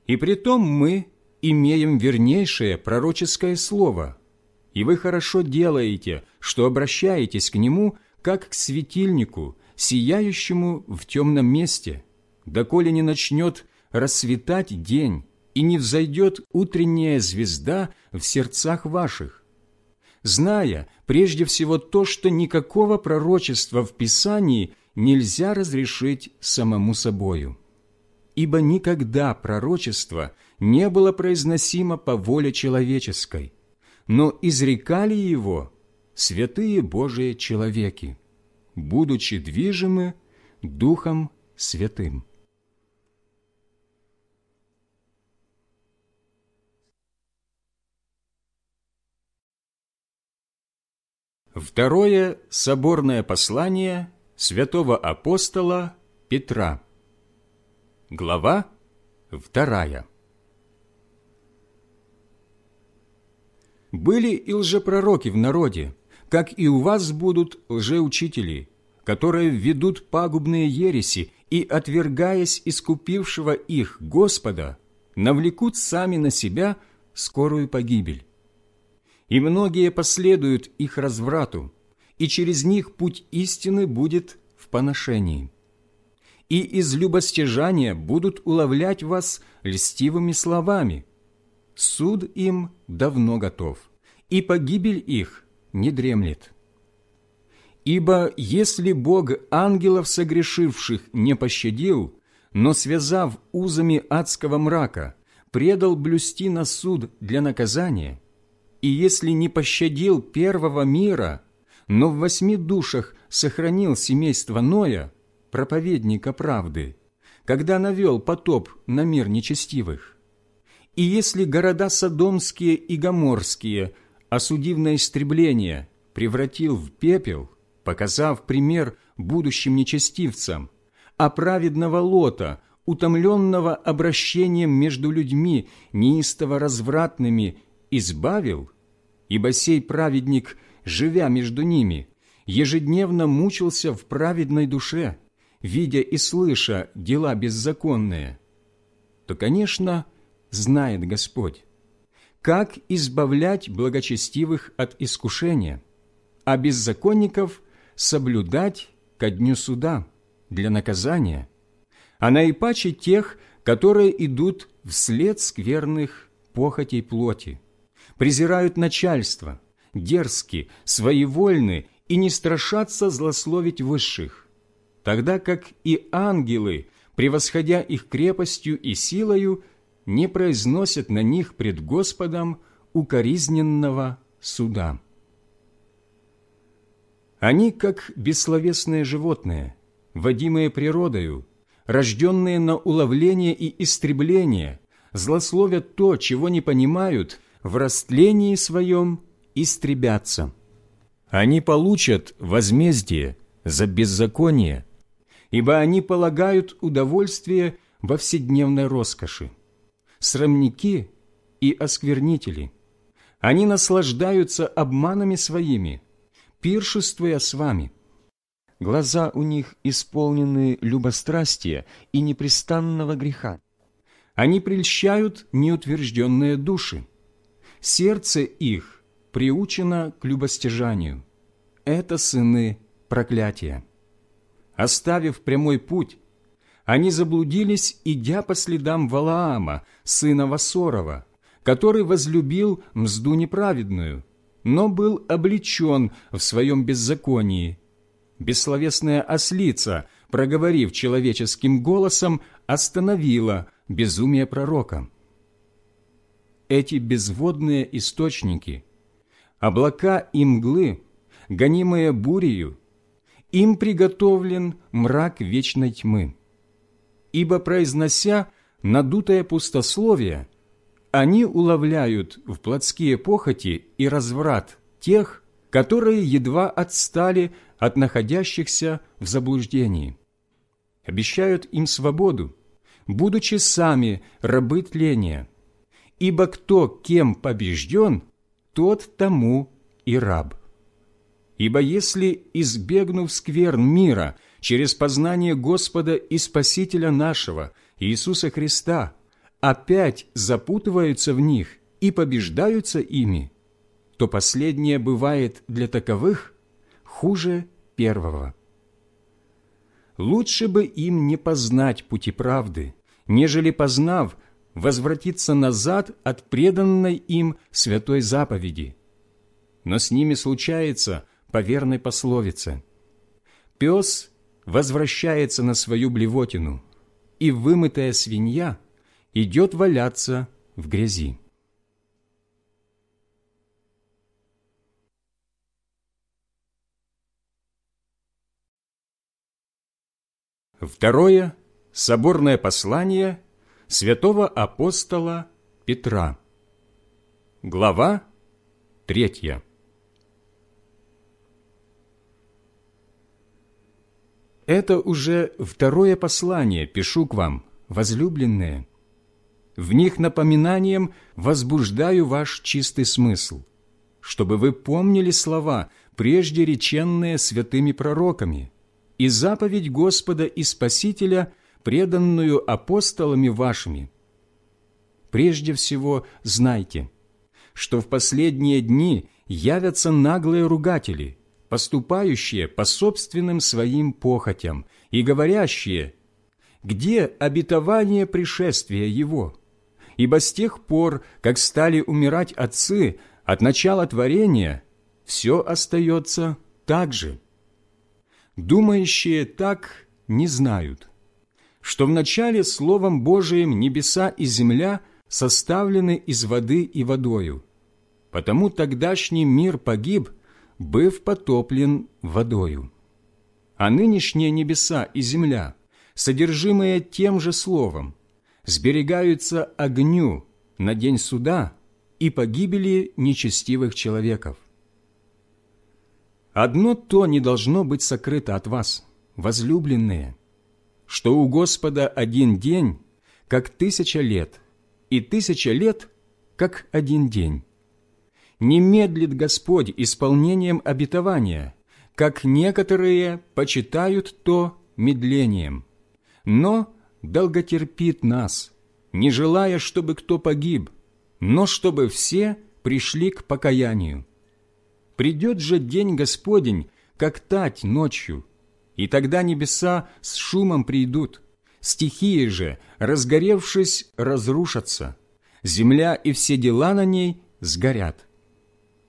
И притом мы имеем вернейшее пророческое слово, и вы хорошо делаете, что обращаетесь к нему, как к светильнику, сияющему в темном месте, доколе не начнет рассветать день и не взойдет утренняя звезда в сердцах ваших, зная прежде всего то, что никакого пророчества в Писании нельзя разрешить самому собою. Ибо никогда пророчество не было произносимо по воле человеческой, но изрекали его святые Божии человеки, будучи движимы Духом Святым. Второе соборное послание святого апостола Петра. Глава вторая. Были и лжепророки в народе, как и у вас будут лжеучители, которые ведут пагубные ереси и, отвергаясь искупившего их Господа, навлекут сами на себя скорую погибель и многие последуют их разврату, и через них путь истины будет в поношении. И из любостяжания будут уловлять вас льстивыми словами. Суд им давно готов, и погибель их не дремлет. Ибо если Бог ангелов согрешивших не пощадил, но, связав узами адского мрака, предал блюсти на суд для наказания, и если не пощадил первого мира, но в восьми душах сохранил семейство Ноя, проповедника правды, когда навел потоп на мир нечестивых, и если города Содомские и Гоморские, осудив на истребление, превратил в пепел, показав пример будущим нечестивцам, а праведного Лота, утомленного обращением между людьми, неистово развратными, избавил, ибо сей праведник, живя между ними, ежедневно мучился в праведной душе, видя и слыша дела беззаконные, то, конечно, знает Господь, как избавлять благочестивых от искушения, а беззаконников соблюдать ко дню суда для наказания, а наипаче тех, которые идут вслед скверных похотей плоти презирают начальство, дерзки, своевольны и не страшатся злословить высших, тогда как и ангелы, превосходя их крепостью и силою, не произносят на них пред Господом укоризненного суда. Они, как бессловесные животные, водимые природою, рожденные на уловление и истребление, злословят то, чего не понимают, в растлении своем истребятся. Они получат возмездие за беззаконие, ибо они полагают удовольствие во вседневной роскоши. Срамники и осквернители. Они наслаждаются обманами своими, пиршествуя с вами. Глаза у них исполнены любострастия и непрестанного греха. Они прельщают неутвержденные души сердце их приучено к любостяжанию. Это сыны проклятия. Оставив прямой путь, они заблудились, идя по следам Валаама, сына Васорова, который возлюбил мзду неправедную, но был облечен в своем беззаконии. Бессловесная ослица, проговорив человеческим голосом, остановила безумие пророка эти безводные источники, облака и мглы, гонимые бурею, им приготовлен мрак вечной тьмы. Ибо, произнося надутое пустословие, они уловляют в плотские похоти и разврат тех, которые едва отстали от находящихся в заблуждении. Обещают им свободу, будучи сами рабы тления. Ибо кто кем побежден, тот тому и раб. Ибо если, избегнув скверн мира, через познание Господа и Спасителя нашего, Иисуса Христа, опять запутываются в них и побеждаются ими, то последнее бывает для таковых хуже первого. Лучше бы им не познать пути правды, нежели познав, возвратиться назад от преданной им святой заповеди. Но с ними случается по верной пословице. Пес возвращается на свою блевотину, и вымытая свинья идет валяться в грязи. Второе соборное послание святого апостола Петра. Глава третья. Это уже второе послание пишу к вам, возлюбленные. В них напоминанием возбуждаю ваш чистый смысл, чтобы вы помнили слова, прежде реченные святыми пророками, и заповедь Господа и Спасителя, преданную апостолами вашими. Прежде всего знайте, что в последние дни явятся наглые ругатели, поступающие по собственным своим похотям и говорящие, где обетование пришествия Его? Ибо с тех пор, как стали умирать отцы от начала творения, все остается так же думающие так не знают, что вначале Словом Божиим небеса и земля составлены из воды и водою, потому тогдашний мир погиб, быв потоплен водою. А нынешние небеса и земля, содержимые тем же Словом, сберегаются огню на день суда и погибели нечестивых человеков. Одно то не должно быть сокрыто от вас, возлюбленные, что у Господа один день, как тысяча лет, и тысяча лет, как один день. Не медлит Господь исполнением обетования, как некоторые почитают то медлением, но долготерпит нас, не желая, чтобы кто погиб, но чтобы все пришли к покаянию. Придет же день Господень, как тать ночью, и тогда небеса с шумом придут, стихии же, разгоревшись, разрушатся, земля и все дела на ней сгорят.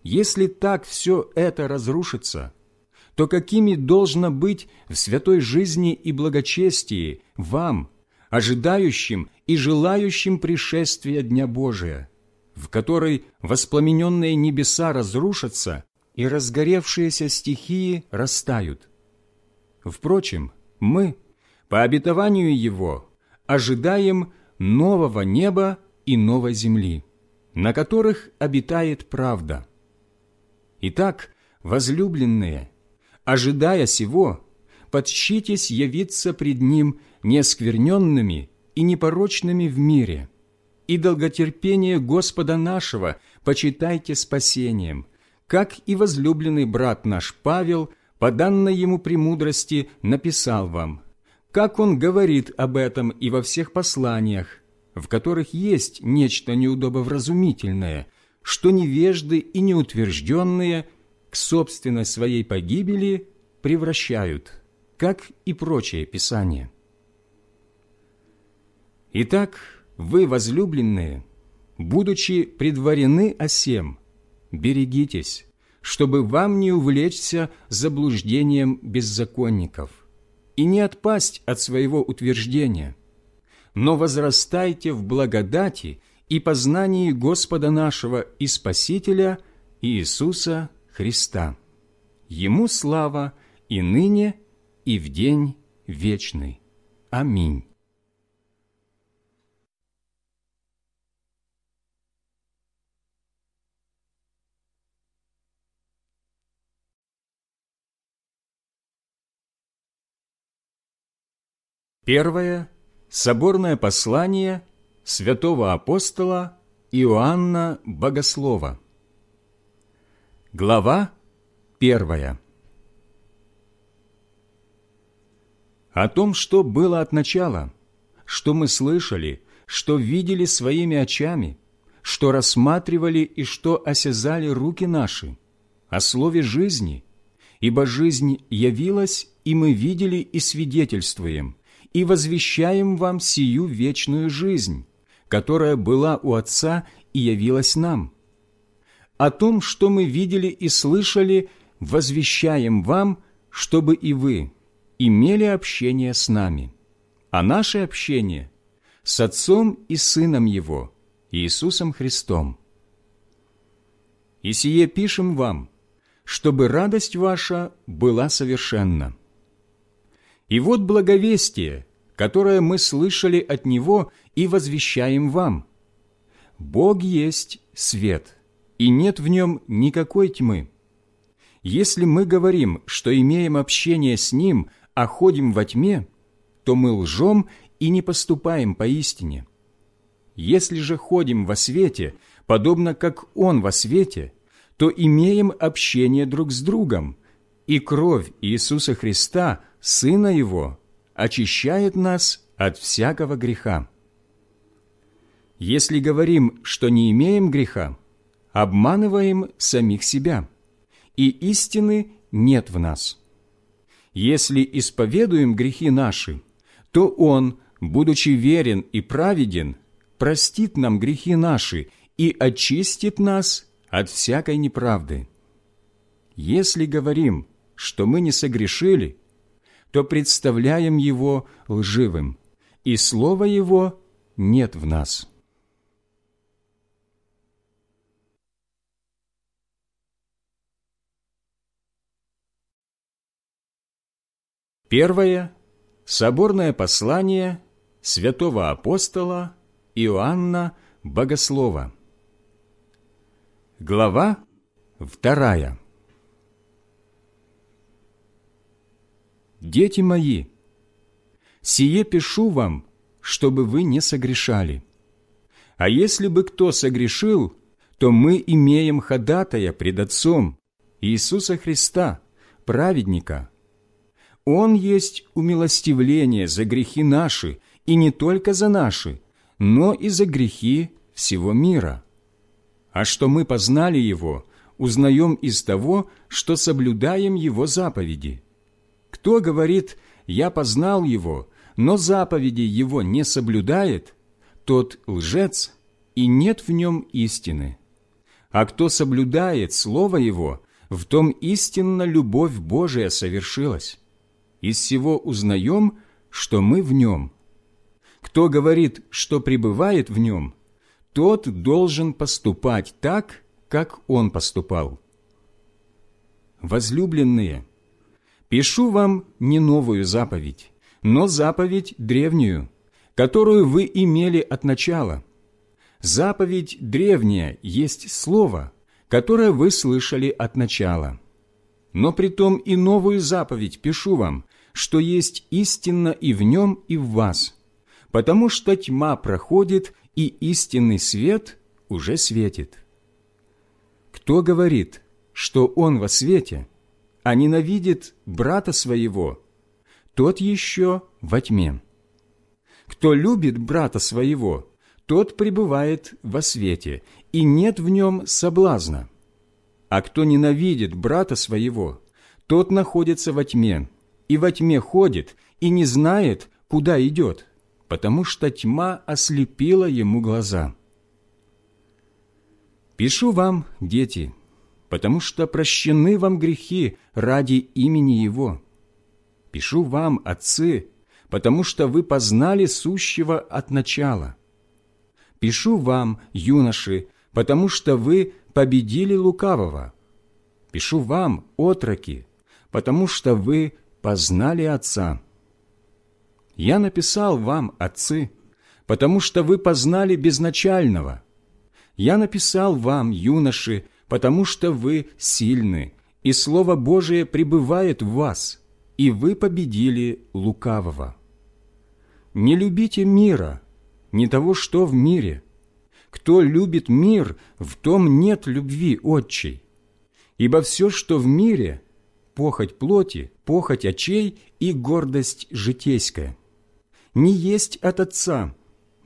Если так все это разрушится, то какими должно быть в святой жизни и благочестии вам, ожидающим и желающим пришествия Дня Божия, в которой воспламененные небеса разрушатся, и разгоревшиеся стихии растают. Впрочем, мы, по обетованию Его, ожидаем нового неба и новой земли, на которых обитает правда. Итак, возлюбленные, ожидая сего, подщитесь явиться пред Ним неоскверненными и непорочными в мире, и долготерпение Господа нашего почитайте спасением – как и возлюбленный брат наш Павел, по данной ему премудрости, написал вам, как он говорит об этом и во всех посланиях, в которых есть нечто неудобовразумительное, что невежды и неутвержденные к собственной своей погибели превращают, как и прочее Писание. Итак, вы, возлюбленные, будучи предварены осем, берегитесь, чтобы вам не увлечься заблуждением беззаконников и не отпасть от своего утверждения, но возрастайте в благодати и познании Господа нашего и Спасителя Иисуса Христа. Ему слава и ныне, и в день вечный. Аминь. Первое Соборное послание святого апостола Иоанна Богослова. Глава первая. О том, что было от начала, что мы слышали, что видели своими очами, что рассматривали и что осязали руки наши, о слове жизни, ибо жизнь явилась, и мы видели и свидетельствуем, и возвещаем вам сию вечную жизнь, которая была у Отца и явилась нам. О том, что мы видели и слышали, возвещаем вам, чтобы и вы имели общение с нами. А наше общение с Отцом и Сыном Его, Иисусом Христом. И сие пишем вам, чтобы радость ваша была совершенна. И вот благовестие, которое мы слышали от Него и возвещаем вам. Бог есть свет, и нет в нем никакой тьмы. Если мы говорим, что имеем общение с Ним, а ходим во тьме, то мы лжем и не поступаем поистине. Если же ходим во свете, подобно как Он во свете, то имеем общение друг с другом, и кровь Иисуса Христа, Сына Его, очищает нас от всякого греха. Если говорим, что не имеем греха, обманываем самих себя, и истины нет в нас. Если исповедуем грехи наши, то Он, будучи верен и праведен, простит нам грехи наши и очистит нас от всякой неправды. Если говорим, что мы не согрешили, то представляем его лживым, и слова его нет в нас. Первое. Соборное послание святого апостола Иоанна Богослова. Глава вторая. «Дети мои, сие пишу вам, чтобы вы не согрешали. А если бы кто согрешил, то мы имеем ходатая пред Отцом, Иисуса Христа, праведника. Он есть умилостивление за грехи наши, и не только за наши, но и за грехи всего мира. А что мы познали Его, узнаем из того, что соблюдаем Его заповеди» Кто говорит «я познал его», но заповеди его не соблюдает, тот лжец, и нет в нем истины. А кто соблюдает Слово Его, в том истинно любовь Божия совершилась. Из всего узнаем, что мы в Нем. Кто говорит, что пребывает в Нем, тот должен поступать так, как Он поступал. Возлюбленные – Пишу вам не новую заповедь, но заповедь древнюю, которую вы имели от начала. Заповедь древняя есть слово, которое вы слышали от начала. Но притом и новую заповедь пишу вам, что есть истинно и в нем, и в вас, потому что тьма проходит, и истинный свет уже светит. Кто говорит, что он во свете – а ненавидит брата своего, тот еще во тьме. Кто любит брата своего, тот пребывает во свете, и нет в нем соблазна. А кто ненавидит брата своего, тот находится во тьме, и во тьме ходит, и не знает, куда идет, потому что тьма ослепила ему глаза. Пишу вам, дети, потому что прощены вам грехи ради имени Его. Пишу вам, отцы, потому что вы познали сущего от начала. Пишу вам, юноши, потому что вы победили лукавого. Пишу вам, отроки, потому что вы познали Отца. Я написал вам, отцы, потому что вы познали безначального. Я написал вам, юноши, потому что вы сильны, и Слово Божие пребывает в вас, и вы победили лукавого. не любите мира, не того, что в мире. Кто любит мир, в том нет любви отчей. Ибо все, что в мире, похоть плоти, похоть очей и гордость житейская, не есть от Отца,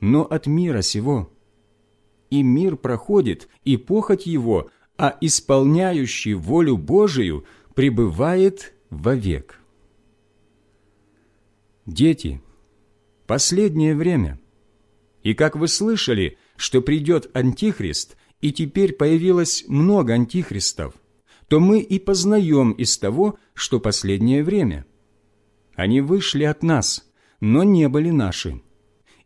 но от мира сего. И мир проходит, и похоть его, а исполняющий волю Божию пребывает вовек. Дети, последнее время. И как вы слышали, что придет Антихрист, и теперь появилось много антихристов, то мы и познаем из того, что последнее время. Они вышли от нас, но не были наши.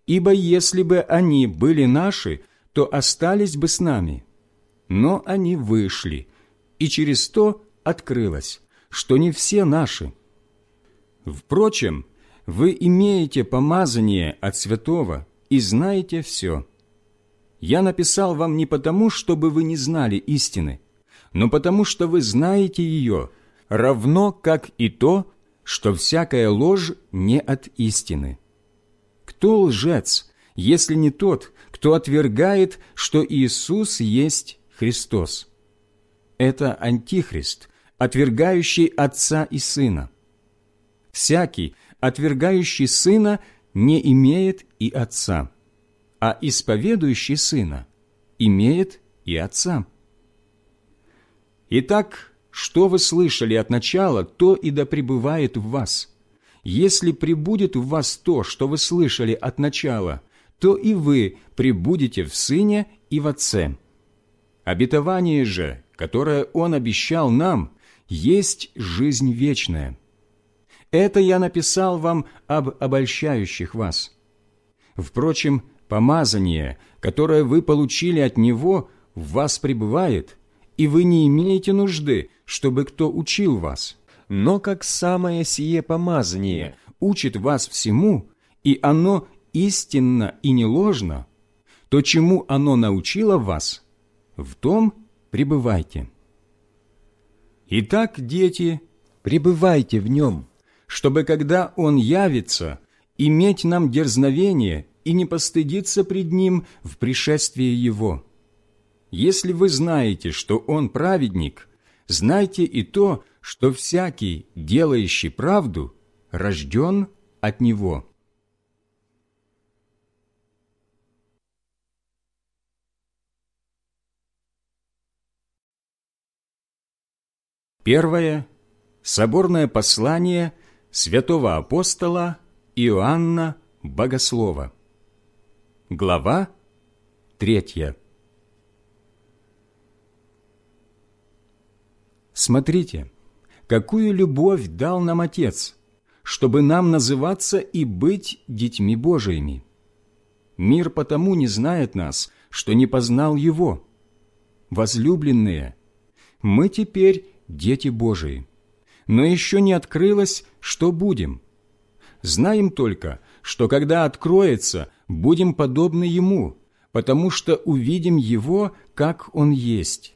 Ибо если бы они были наши, то остались бы с нами. Но они вышли, и через то открылось, что не все наши. Впрочем, вы имеете помазание от святого и знаете все. Я написал вам не потому, чтобы вы не знали истины, но потому что вы знаете ее, равно как и то, что всякая ложь не от истины. Кто лжец, если не тот, кто отвергает, что Иисус есть Христос? Это Антихрист, отвергающий Отца и Сына. Всякий, отвергающий Сына, не имеет и Отца, а исповедующий Сына имеет и Отца. Итак, что вы слышали от начала, то и да пребывает в вас. Если пребудет в вас то, что вы слышали от начала, то и вы пребудете в Сыне и в Отце. Обетование же, которое Он обещал нам, есть жизнь вечная. Это я написал вам об обольщающих вас. Впрочем, помазание, которое вы получили от Него, в вас пребывает – и вы не имеете нужды, чтобы кто учил вас. Но как самое сие помазание учит вас всему, и оно истинно и не ложно, то чему оно научило вас, в том пребывайте. Итак, дети, пребывайте в нем, чтобы, когда он явится, иметь нам дерзновение и не постыдиться пред ним в пришествии его. Если вы знаете, что он праведник, знайте и то, что всякий, делающий правду, рожден от него». Первое. Соборное послание святого апостола Иоанна Богослова. Глава третья. Смотрите, какую любовь дал нам Отец, чтобы нам называться и быть детьми Божиими. Мир потому не знает нас, что не познал Его. Возлюбленные, мы теперь дети Божии, но еще не открылось, что будем. Знаем только, что когда откроется, будем подобны Ему, потому что увидим Его, как Он есть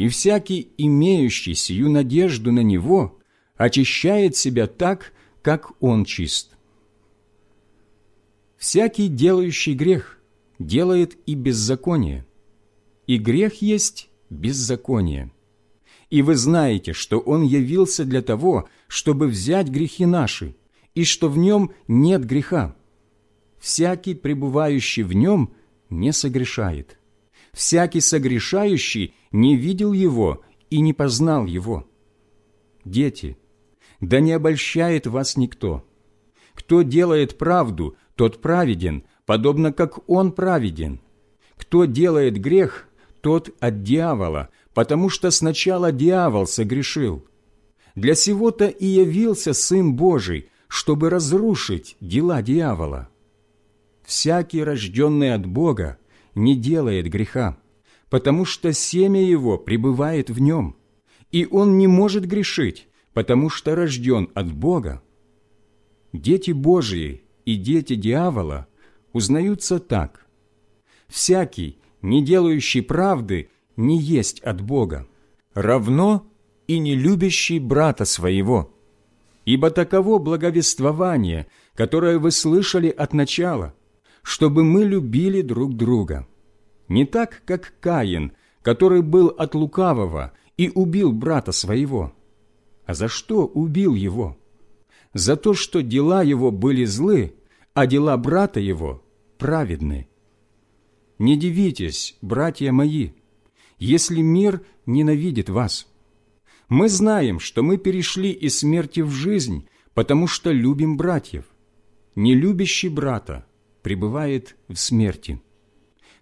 и всякий, имеющий сию надежду на Него, очищает себя так, как Он чист. Всякий, делающий грех, делает и беззаконие, и грех есть беззаконие. И вы знаете, что Он явился для того, чтобы взять грехи наши, и что в Нем нет греха. Всякий, пребывающий в Нем, не согрешает всякий согрешающий не видел его и не познал его. Дети, да не обольщает вас никто. Кто делает правду, тот праведен, подобно как он праведен. Кто делает грех, тот от дьявола, потому что сначала дьявол согрешил. Для сего-то и явился Сын Божий, чтобы разрушить дела дьявола. Всякий, рожденный от Бога, не делает греха, потому что семя его пребывает в нем, и он не может грешить, потому что рожден от Бога. Дети Божии и дети дьявола узнаются так. Всякий, не делающий правды, не есть от Бога, равно и не любящий брата своего. Ибо таково благовествование, которое вы слышали от начала, чтобы мы любили друг друга. Не так, как Каин, который был от лукавого и убил брата своего. А за что убил его? За то, что дела его были злы, а дела брата его праведны. Не дивитесь, братья мои, если мир ненавидит вас. Мы знаем, что мы перешли из смерти в жизнь, потому что любим братьев. Не любящий брата пребывает в смерти.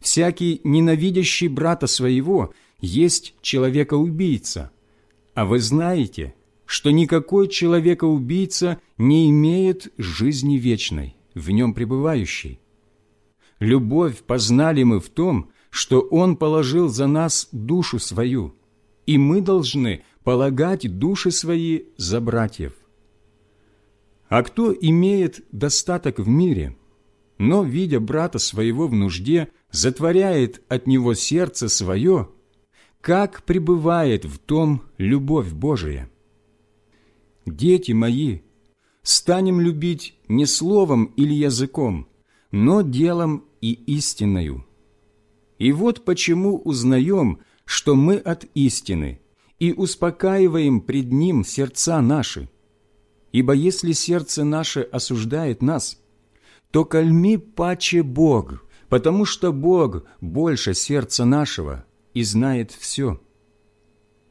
Всякий ненавидящий брата своего есть человека-убийца. А вы знаете, что никакой человека-убийца не имеет жизни вечной, в нем пребывающей. Любовь познали мы в том, что Он положил за нас душу свою, и мы должны полагать души свои за братьев. А кто имеет достаток в мире, но, видя брата своего в нужде, затворяет от него сердце свое, как пребывает в том любовь Божия? Дети мои, станем любить не словом или языком, но делом и истинною. И вот почему узнаем, что мы от истины, и успокаиваем пред Ним сердца наши. Ибо если сердце наше осуждает нас, то кальми паче Бог, потому что Бог больше сердца нашего и знает все.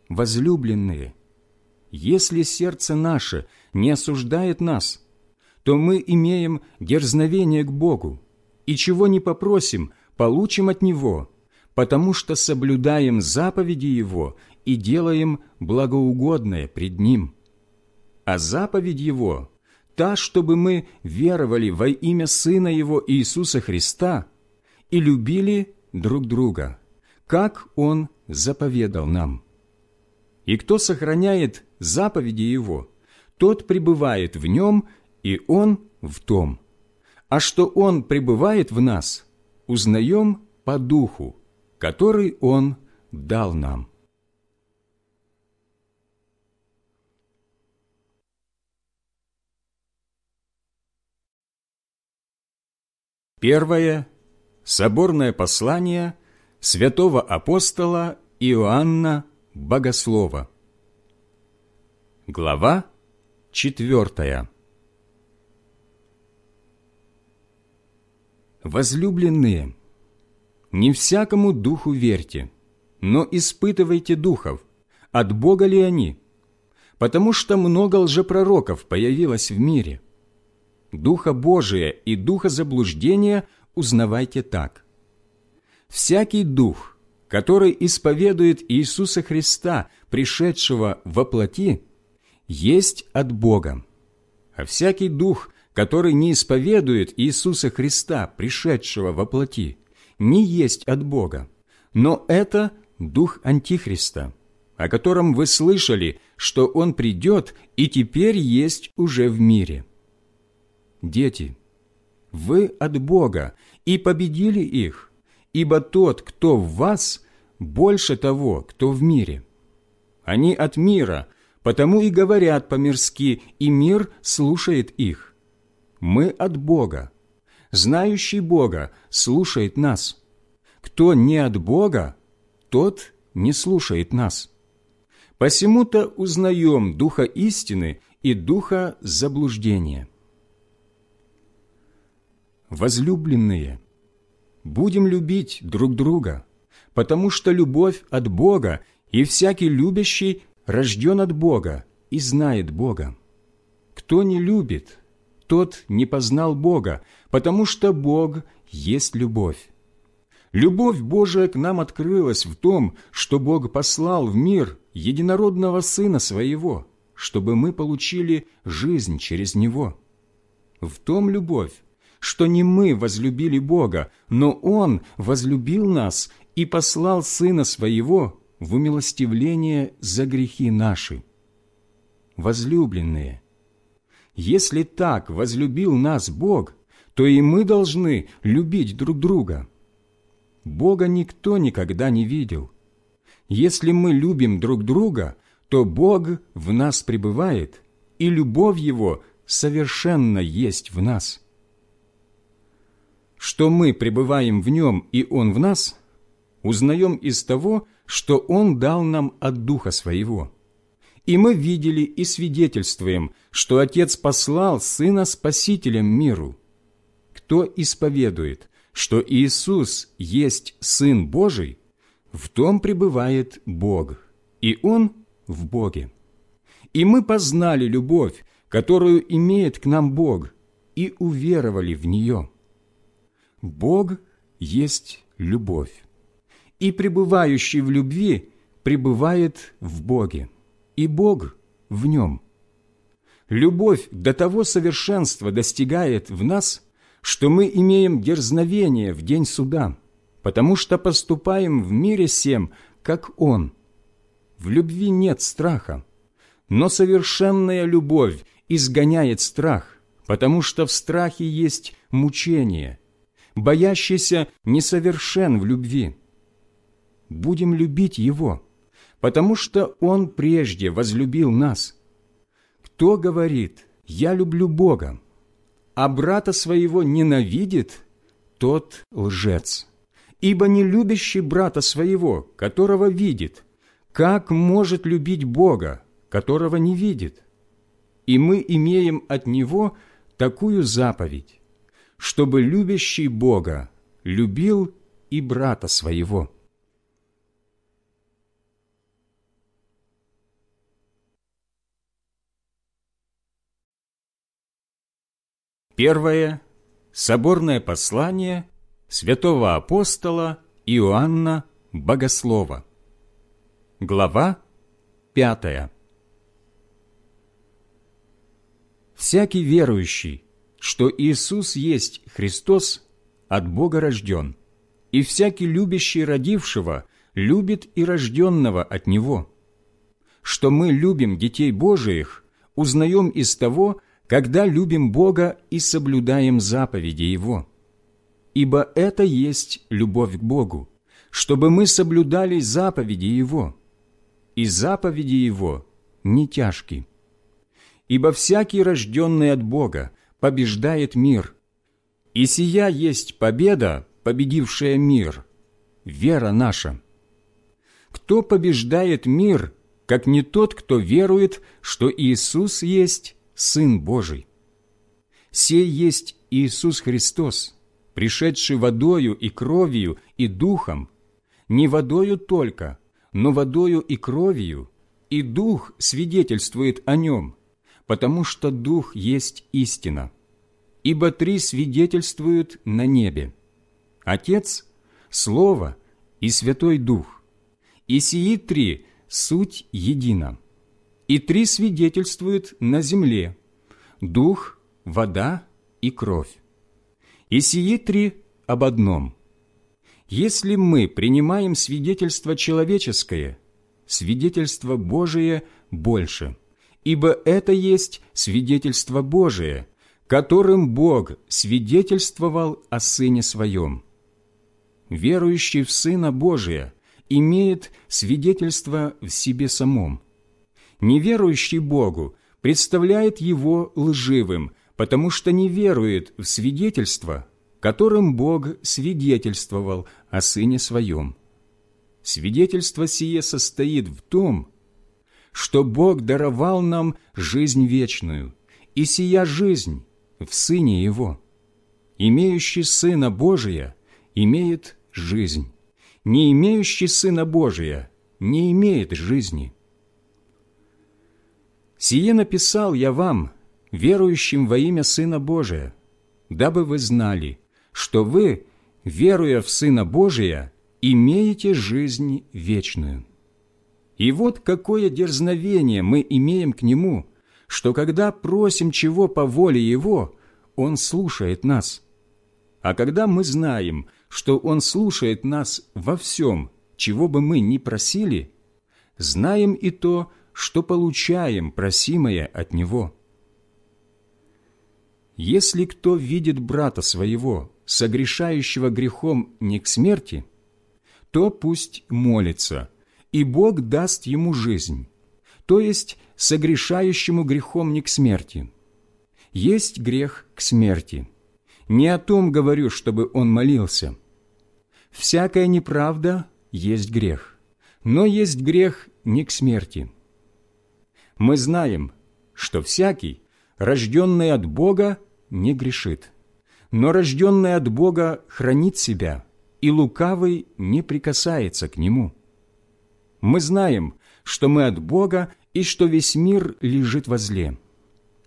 Возлюбленные, если сердце наше не осуждает нас, то мы имеем дерзновение к Богу, и чего не попросим, получим от Него, потому что соблюдаем заповеди Его и делаем благоугодное пред Ним. А заповедь Его – та, чтобы мы веровали во имя Сына Его Иисуса Христа и любили друг друга, как Он заповедал нам. И кто сохраняет заповеди Его, тот пребывает в Нем, и Он в том. А что Он пребывает в нас, узнаем по Духу, который Он дал нам. Первое. Соборное послание святого апостола Иоанна Богослова. Глава четвертая. Возлюбленные, не всякому духу верьте, но испытывайте духов, от Бога ли они, потому что много лжепророков появилось в мире – Духа Божия и Духа заблуждения узнавайте так. Всякий дух, который исповедует Иисуса Христа, пришедшего во плоти, есть от Бога. А всякий дух, который не исповедует Иисуса Христа, пришедшего во плоти, не есть от Бога. Но это дух Антихриста, о котором вы слышали, что он придет и теперь есть уже в мире. Дети, вы от Бога и победили их, ибо тот, кто в вас, больше того, кто в мире. Они от мира, потому и говорят по-мирски, и мир слушает их. Мы от Бога. Знающий Бога слушает нас. Кто не от Бога, тот не слушает нас. Посему-то узнаем Духа истины и Духа заблуждения. Возлюбленные, будем любить друг друга, потому что любовь от Бога, и всякий любящий рожден от Бога и знает Бога. Кто не любит, тот не познал Бога, потому что Бог есть любовь. Любовь Божия к нам открылась в том, что Бог послал в мир единородного Сына Своего, чтобы мы получили жизнь через Него. В том любовь, что не мы возлюбили Бога, но Он возлюбил нас и послал Сына Своего в умилостивление за грехи наши. Возлюбленные, если так возлюбил нас Бог, то и мы должны любить друг друга. Бога никто никогда не видел. Если мы любим друг друга, то Бог в нас пребывает, и любовь Его совершенно есть в нас. Что мы пребываем в Нем, и Он в нас, узнаем из того, что Он дал нам от Духа Своего. И мы видели и свидетельствуем, что Отец послал Сына Спасителем миру. Кто исповедует, что Иисус есть Сын Божий, в том пребывает Бог, и Он в Боге. И мы познали любовь, которую имеет к нам Бог, и уверовали в нее. Бог есть любовь, и пребывающий в любви пребывает в Боге, и Бог в нем. Любовь до того совершенства достигает в нас, что мы имеем дерзновение в день суда, потому что поступаем в мире всем, как Он. В любви нет страха, но совершенная любовь изгоняет страх, потому что в страхе есть мучение. Боящийся несовершен в любви. Будем любить Его, потому что Он прежде возлюбил нас. Кто говорит «Я люблю Бога», а брата своего ненавидит, тот лжец. Ибо не любящий брата своего, которого видит, как может любить Бога, которого не видит? И мы имеем от Него такую заповедь, чтобы любящий Бога любил и брата своего. Первое. Соборное послание святого апостола Иоанна Богослова. Глава пятая. Всякий верующий, что Иисус есть Христос, от Бога рожден, и всякий любящий родившего любит и рожденного от Него. Что мы любим детей Божиих, узнаем из того, когда любим Бога и соблюдаем заповеди Его. Ибо это есть любовь к Богу, чтобы мы соблюдали заповеди Его. И заповеди Его не тяжки. Ибо всякий, рожденный от Бога, побеждает мир. И сия есть победа, победившая мир, вера наша. Кто побеждает мир, как не тот, кто верует, что Иисус есть Сын Божий. Сей есть Иисус Христос, пришедший водою и кровью и духом, не водою только, но водою и кровью, и Дух свидетельствует о нем, потому что Дух есть истина. Ибо три свидетельствуют на небе – Отец, Слово и Святой Дух, и сии три – суть едина и три свидетельствуют на земле – дух, вода и кровь. И сии три об одном. Если мы принимаем свидетельство человеческое, свидетельство Божие больше, ибо это есть свидетельство Божие, которым Бог свидетельствовал о Сыне Своем. Верующий в Сына Божия имеет свидетельство в себе самом – неверующий Богу представляет его лживым, потому что не верует в свидетельство, которым Бог свидетельствовал о Сыне Своем. Свидетельство сие состоит в том, что Бог даровал нам жизнь вечную, и сия жизнь в Сыне Его. Имеющий Сына Божия имеет жизнь, не имеющий Сына Божия не имеет жизни. «Сие написал я вам, верующим во имя Сына Божия, дабы вы знали, что вы, веруя в Сына Божия, имеете жизнь вечную. И вот какое дерзновение мы имеем к Нему, что когда просим чего по воле Его, Он слушает нас. А когда мы знаем, что Он слушает нас во всем, чего бы мы ни просили, знаем и то, что получаем просимое от Него. Если кто видит брата своего, согрешающего грехом не к смерти, то пусть молится, и Бог даст ему жизнь. то есть согрешающему грехом не к смерти. Есть грех к смерти. Не о том говорю, чтобы он молился. Всякая неправда есть грех, но есть грех не к смерти. Мы знаем, что всякий, рожденный от Бога, не грешит, но рожденный от Бога хранит себя, и лукавый не прикасается к нему. Мы знаем, что мы от Бога и что весь мир лежит во зле.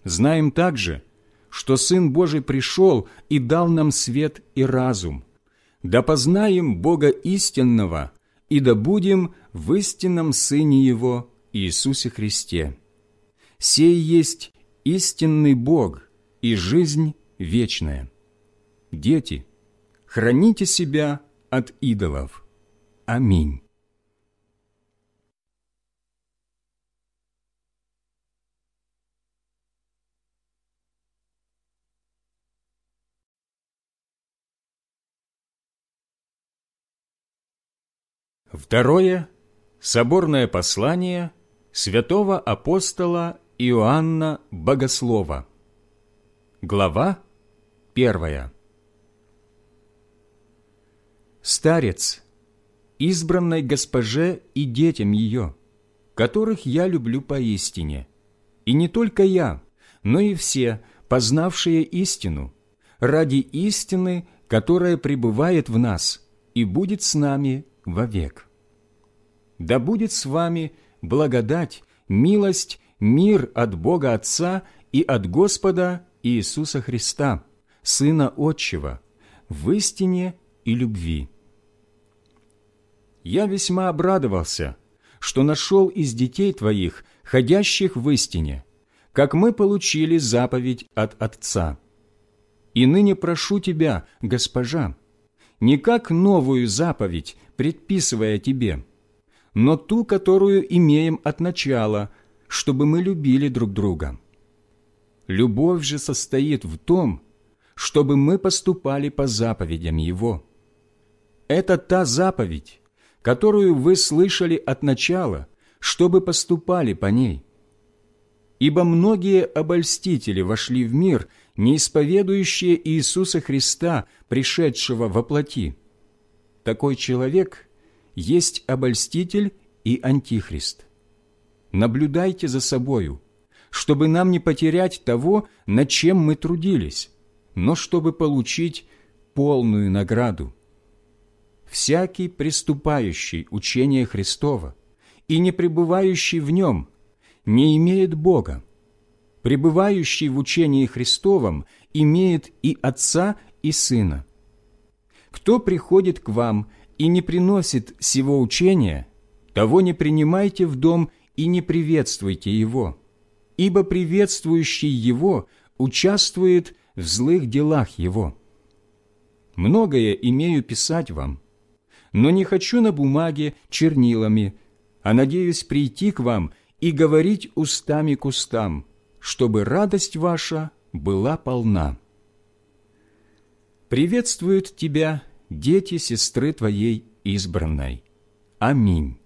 Знаем также, что Сын Божий пришел и дал нам свет и разум, да познаем Бога истинного и да будем в истинном Сыне Его Иисусе Христе. Сей есть истинный Бог и жизнь вечная. Дети, храните себя от идолов. Аминь. Второе. Соборное послание святого апостола Иоанна Богослова. Глава первая. Старец, избранной госпоже и детям ее, которых я люблю поистине, и не только я, но и все, познавшие истину, ради истины, которая пребывает в нас и будет с нами вовек. Да будет с вами благодать, милость, мир от Бога Отца и от Господа Иисуса Христа, Сына Отчего, в истине и любви. Я весьма обрадовался, что нашел из детей твоих, ходящих в истине, как мы получили заповедь от Отца. И ныне прошу тебя, госпожа, не как новую заповедь, предписывая тебе, но ту, которую имеем от начала, чтобы мы любили друг друга. Любовь же состоит в том, чтобы мы поступали по заповедям Его. Это та заповедь, которую вы слышали от начала, чтобы поступали по ней. Ибо многие обольстители вошли в мир, не исповедующие Иисуса Христа, пришедшего во плоти. Такой человек есть обольститель и антихрист. Наблюдайте за собою, чтобы нам не потерять того, над чем мы трудились, но чтобы получить полную награду. Всякий приступающий учение Христова и не пребывающий в нем не имеет Бога. Пребывающий в учении Христовом имеет и Отца, и Сына. Кто приходит к вам и не приносит сего учения, того не принимайте в дом и не приветствуйте его, ибо приветствующий его участвует в злых делах его. Многое имею писать вам, но не хочу на бумаге чернилами, а надеюсь прийти к вам и говорить устами к устам, чтобы радость ваша была полна. Приветствуют тебя дети сестры твоей избранной. Аминь.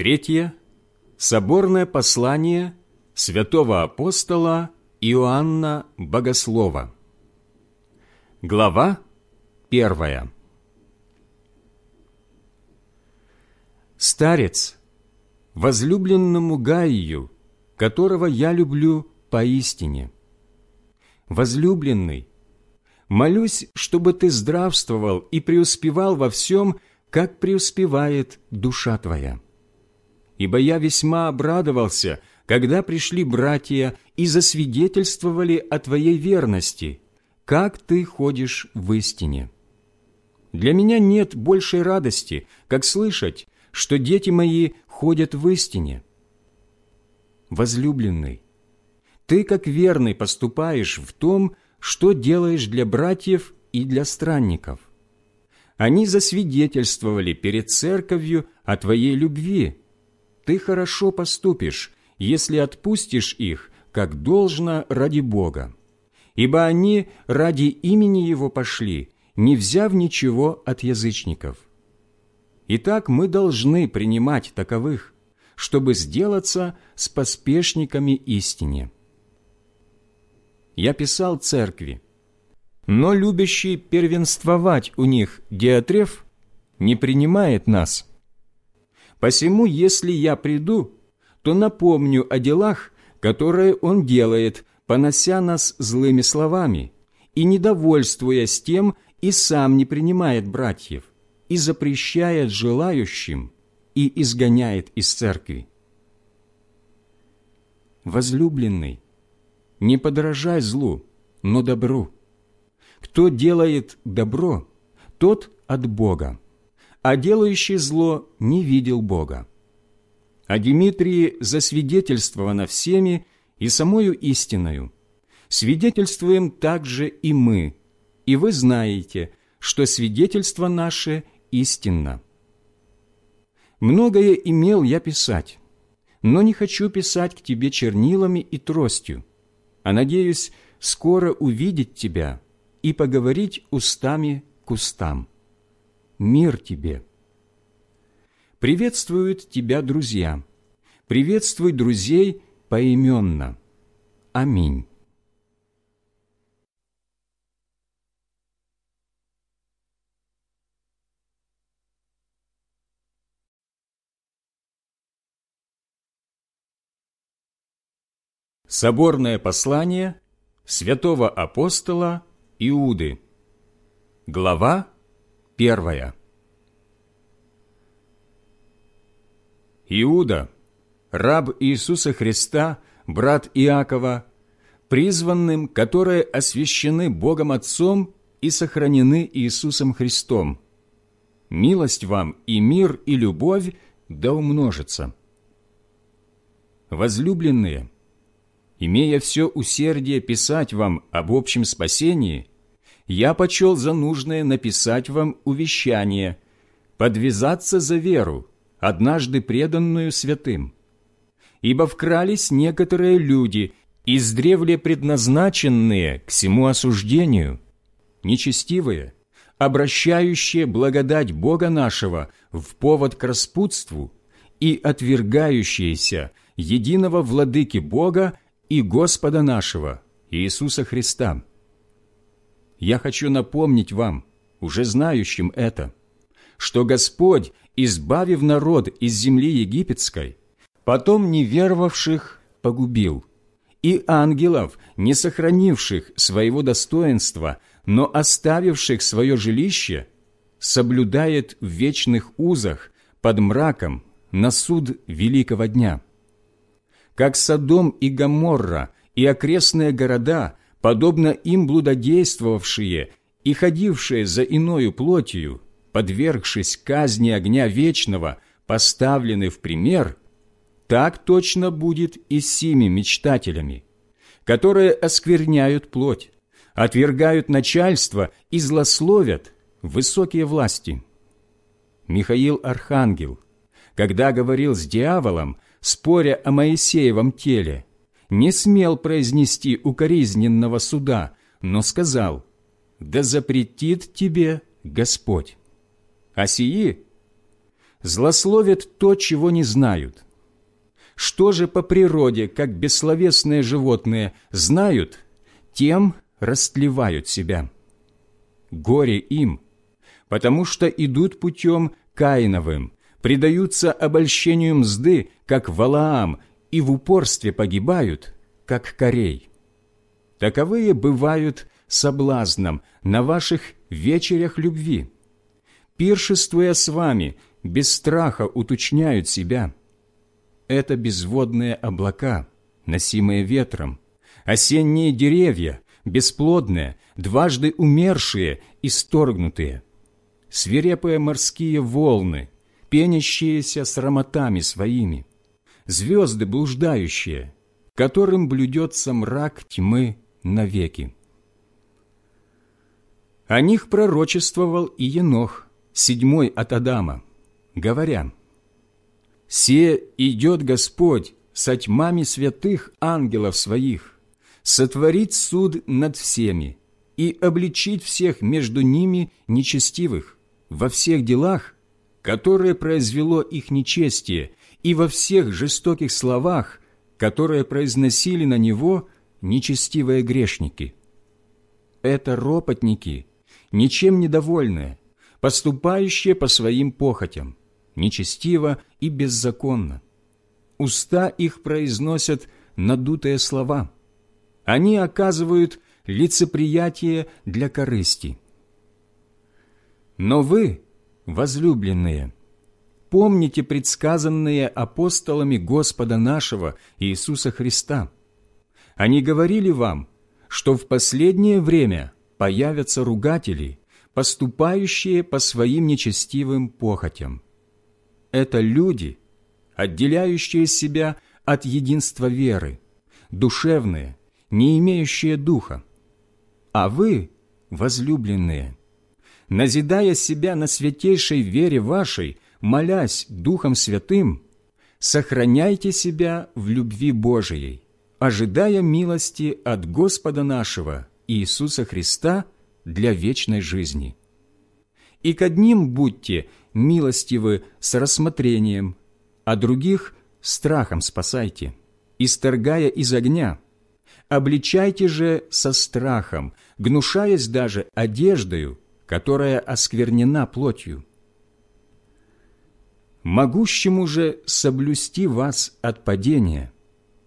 Третье. Соборное послание святого апостола Иоанна Богослова. Глава первая. Старец, возлюбленному Гаию, которого я люблю поистине. Возлюбленный, молюсь, чтобы ты здравствовал и преуспевал во всем, как преуспевает душа твоя ибо я весьма обрадовался, когда пришли братья и засвидетельствовали о Твоей верности, как Ты ходишь в истине. Для меня нет большей радости, как слышать, что дети мои ходят в истине. Возлюбленный, ты как верный поступаешь в том, что делаешь для братьев и для странников. Они засвидетельствовали перед церковью о Твоей любви, ты хорошо поступишь, если отпустишь их как должно ради Бога, ибо они ради имени Его пошли, не взяв ничего от язычников. Итак, мы должны принимать таковых, чтобы сделаться с поспешниками истине. Я писал церкви, но любящий первенствовать у них Диатреф не принимает нас. Посему, если я приду, то напомню о делах, которые он делает, понося нас злыми словами, и, недовольствуясь тем, и сам не принимает братьев, и запрещает желающим, и изгоняет из церкви. Возлюбленный, не подражай злу, но добру. Кто делает добро, тот от Бога, а делающий зло не видел Бога. О Дмитрии засвидетельствовано всеми и самою истиною. Свидетельствуем также и мы, и вы знаете, что свидетельство наше истинно. Многое имел я писать, но не хочу писать к тебе чернилами и тростью, а надеюсь скоро увидеть тебя и поговорить устами к устам. Мир тебе! Приветствуют тебя друзья. Приветствуй друзей поименно. Аминь. Соборное послание святого апостола Иуды. Глава первая. Иуда, раб Иисуса Христа, брат Иакова, призванным, которые освящены Богом Отцом и сохранены Иисусом Христом. Милость вам и мир и любовь да умножится. Возлюбленные, имея все усердие писать вам об общем спасении, я почел за нужное написать вам увещание, подвязаться за веру, однажды преданную святым. Ибо вкрались некоторые люди, издревле предназначенные к всему осуждению, нечестивые, обращающие благодать Бога нашего в повод к распутству и отвергающиеся единого владыки Бога и Господа нашего, Иисуса Христа. Я хочу напомнить вам, уже знающим это, что Господь, избавив народ из земли египетской, потом неверовавших погубил, и ангелов, не сохранивших своего достоинства, но оставивших свое жилище, соблюдает в вечных узах под мраком на суд великого дня» как Содом и Гоморра и окрестные города, подобно им блудодействовавшие и ходившие за иною плотью, подвергшись казни огня вечного, поставлены в пример, так точно будет и с сими мечтателями, которые оскверняют плоть, отвергают начальство и злословят высокие власти. Михаил Архангел, когда говорил с дьяволом, споря о Моисеевом теле, не смел произнести укоризненного суда, но сказал, «Да запретит тебе Господь». А сии злословят то, чего не знают. Что же по природе, как бессловесные животные, знают, тем растлевают себя. Горе им, потому что идут путем Каиновым, предаются обольщению мзды, как Валаам, и в упорстве погибают, как корей. Таковые бывают соблазном на ваших вечерях любви. Пиршествуя с вами, без страха уточняют себя. Это безводные облака, носимые ветром, осенние деревья, бесплодные, дважды умершие и сторгнутые, свирепые морские волны, пенящиеся срамотами своими, звезды блуждающие, которым блюдется мрак тьмы навеки. О них пророчествовал и Енох, седьмой от Адама, говоря, «Се идет Господь со тьмами святых ангелов своих, сотворить суд над всеми и обличить всех между ними нечестивых во всех делах, которые произвело их нечестие, и во всех жестоких словах, которые произносили на него нечестивые грешники. Это ропотники, ничем недовольные, поступающие по своим похотям, нечестиво и беззаконно. Уста их произносят надутые слова. Они оказывают лицеприятие для корысти. Но вы, возлюбленные, помните предсказанные апостолами Господа нашего Иисуса Христа. Они говорили вам, что в последнее время появятся ругатели, поступающие по своим нечестивым похотям. Это люди, отделяющие себя от единства веры, душевные, не имеющие духа. А вы, возлюбленные, назидая себя на святейшей вере вашей, молясь Духом Святым, сохраняйте себя в любви Божией, ожидая милости от Господа нашего Иисуса Христа – для вечной жизни. И к одним будьте милостивы с рассмотрением, а других страхом спасайте, исторгая из огня. Обличайте же со страхом, гнушаясь даже одеждою, которая осквернена плотью. Могущему же соблюсти вас от падения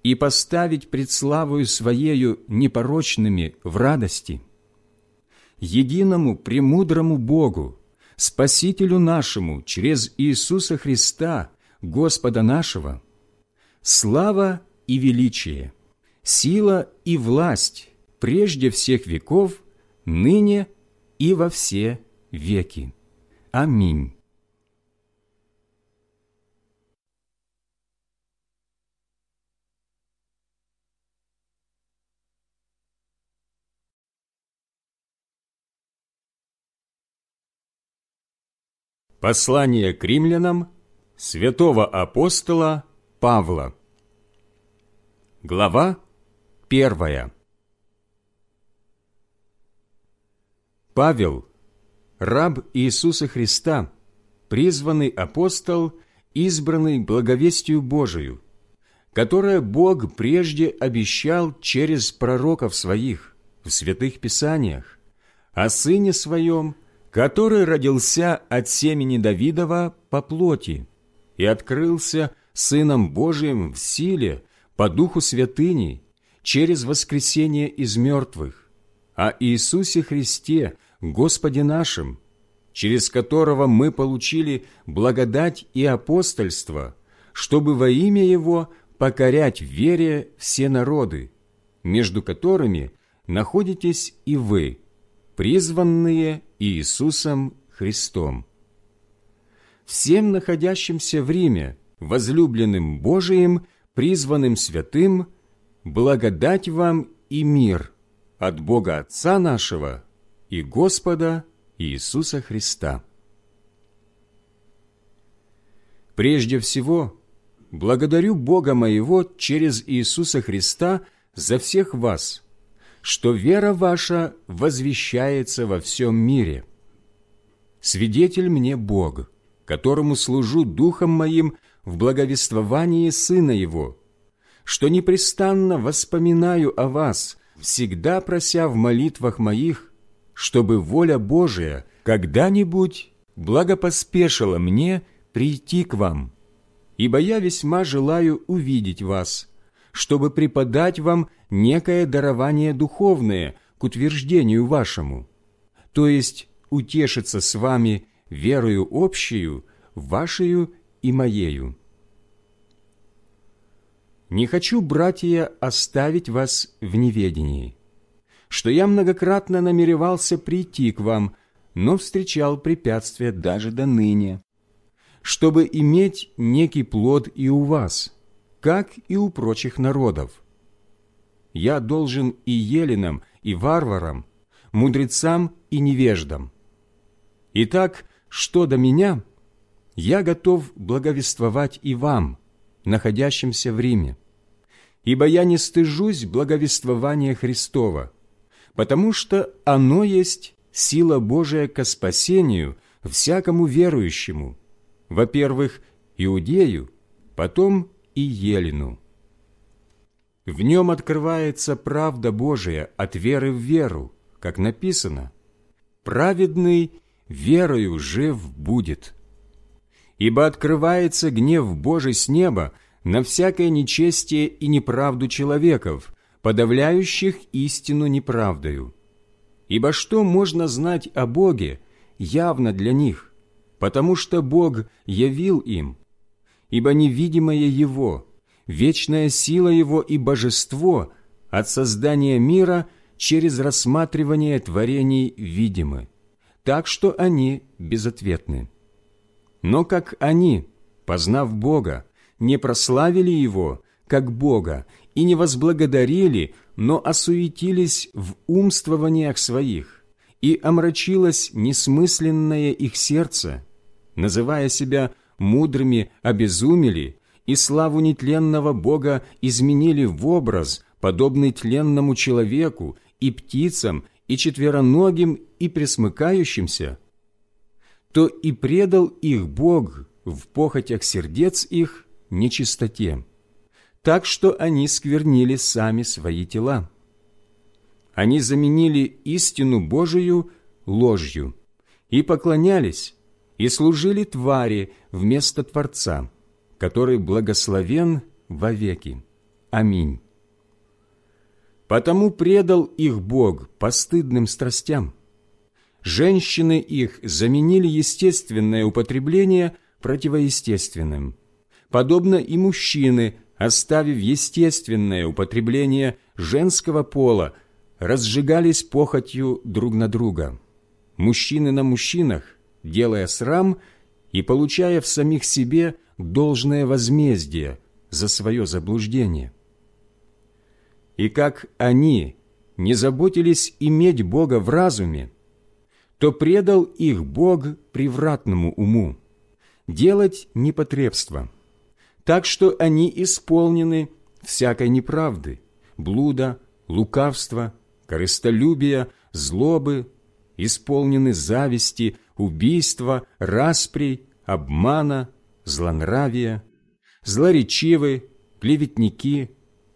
и поставить пред славою Своею непорочными в радости – единому премудрому Богу, Спасителю нашему через Иисуса Христа, Господа нашего, слава и величие, сила и власть прежде всех веков, ныне и во все веки. Аминь. Послание к римлянам святого апостола Павла. Глава первая. Павел, раб Иисуса Христа, призванный апостол, избранный благовестию Божию, которое Бог прежде обещал через пророков своих в святых Писаниях, о Сыне Своем – который родился от семени Давидова по плоти и открылся Сыном Божиим в силе по Духу Святыни через воскресение из мертвых, о Иисусе Христе, Господе нашим, через которого мы получили благодать и апостольство, чтобы во имя Его покорять в вере все народы, между которыми находитесь и вы, призванные Иисусом Христом. Всем находящимся в Риме, возлюбленным Божиим, призванным святым, благодать вам и мир от Бога Отца нашего и Господа Иисуса Христа. Прежде всего, благодарю Бога моего через Иисуса Христа за всех вас, что вера ваша возвещается во всем мире. Свидетель мне Бог, которому служу духом моим в благовествовании Сына Его, что непрестанно воспоминаю о вас, всегда прося в молитвах моих, чтобы воля Божия когда-нибудь благопоспешила мне прийти к вам, ибо я весьма желаю увидеть вас, чтобы преподать вам некое дарование духовное к утверждению вашему, то есть утешиться с вами верою общую, вашею и моею. Не хочу, братья, оставить вас в неведении, что я многократно намеревался прийти к вам, но встречал препятствия даже до ныне, чтобы иметь некий плод и у вас, как и у прочих народов я должен и еленам, и варварам, мудрецам и невеждам. Итак, что до меня, я готов благовествовать и вам, находящимся в Риме. Ибо я не стыжусь благовествования Христова, потому что оно есть сила Божия ко спасению всякому верующему, во-первых, иудею, потом и елену. В нем открывается правда Божия от веры в веру, как написано, «Праведный верою жив будет». Ибо открывается гнев Божий с неба на всякое нечестие и неправду человеков, подавляющих истину неправдою. Ибо что можно знать о Боге явно для них, потому что Бог явил им, ибо невидимое Его, вечная сила Его и божество от создания мира через рассматривание творений видимы, так что они безответны. Но как они, познав Бога, не прославили Его, как Бога, и не возблагодарили, но осуетились в умствованиях своих, и омрачилось несмысленное их сердце, называя себя мудрыми обезумели, и славу нетленного Бога изменили в образ, подобный тленному человеку, и птицам, и четвероногим, и пресмыкающимся, то и предал их Бог в похотях сердец их нечистоте, так что они сквернили сами свои тела. Они заменили истину Божию ложью и поклонялись, и служили твари вместо Творца, который благословен вовеки. Аминь. Потому предал их Бог постыдным страстям. Женщины их заменили естественное употребление противоестественным. Подобно и мужчины, оставив естественное употребление женского пола, разжигались похотью друг на друга. Мужчины на мужчинах, делая срам и получая в самих себе должное возмездие за свое заблуждение. И как они не заботились иметь Бога в разуме, то предал их Бог превратному уму, делать непотребство, так что они исполнены всякой неправды, блуда, лукавства, корыстолюбия, злобы, исполнены зависти, убийства, распри, обмана, злонравия, злоречивы, клеветники,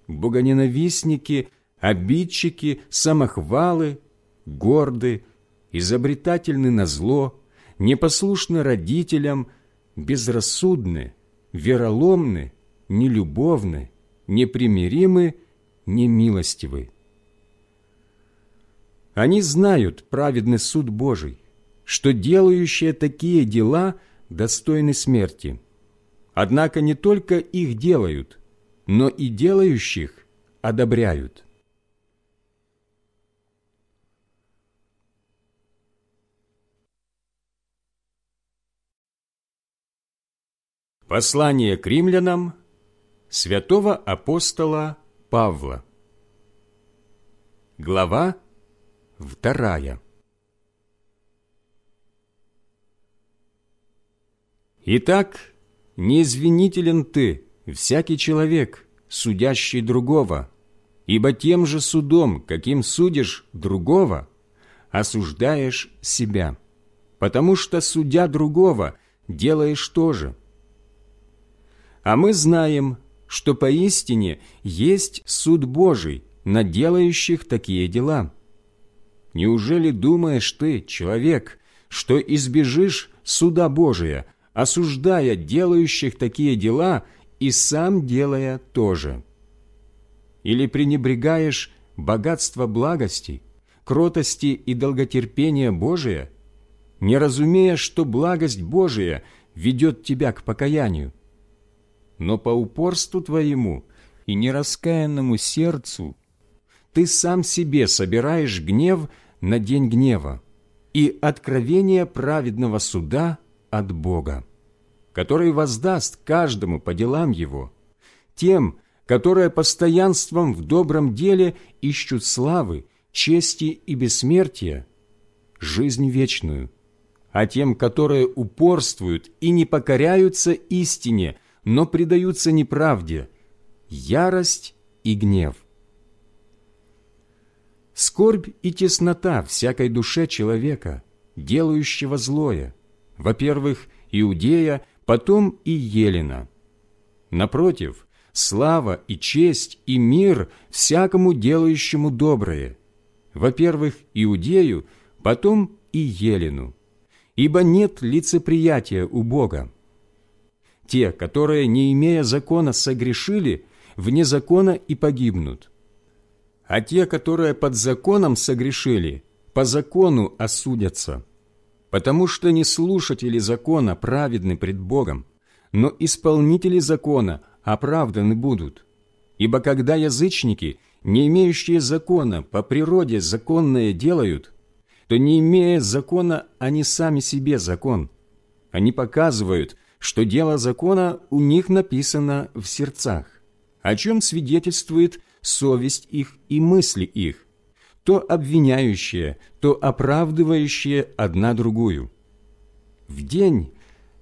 богоненавистники, обидчики, самохвалы, горды, изобретательны на зло, непослушны родителям, безрассудны, вероломны, нелюбовны, непримиримы, немилостивы. Они знают праведный суд Божий, что делающие такие дела достойны смерти. Однако не только их делают, но и делающих одобряют. Послание к римлянам святого апостола Павла Глава вторая Итак, не извинителен ты, всякий человек, судящий другого, ибо тем же судом, каким судишь другого, осуждаешь себя, потому что, судя другого, делаешь то же – а мы знаем, что поистине есть суд Божий на делающих такие дела. Неужели думаешь ты, человек, что избежишь суда Божия, осуждая делающих такие дела и сам делая то же? Или пренебрегаешь богатство благости, кротости и долготерпения Божия, не разумея, что благость Божия ведет тебя к покаянию? но по упорству твоему и нераскаянному сердцу ты сам себе собираешь гнев на день гнева и откровение праведного суда от Бога, который воздаст каждому по делам его, тем, которые постоянством в добром деле ищут славы, чести и бессмертия, жизнь вечную, а тем, которые упорствуют и не покоряются истине – но предаются неправде, ярость и гнев. Скорбь и теснота всякой душе человека, делающего злое, во-первых, Иудея, потом и Елена. Напротив, слава и честь и мир всякому делающему доброе, во-первых, Иудею, потом и Елену, ибо нет лицеприятия у Бога. Те, которые, не имея закона, согрешили, вне закона и погибнут. А те, которые под законом согрешили, по закону осудятся, потому что не слушатели закона праведны пред Богом, но исполнители закона оправданы будут. Ибо когда язычники, не имеющие закона, по природе законное делают, то не имея закона, они сами себе закон. Они показывают, что дело закона у них написано в сердцах, о чем свидетельствует совесть их и мысли их, то обвиняющие, то оправдывающие одна другую. В день,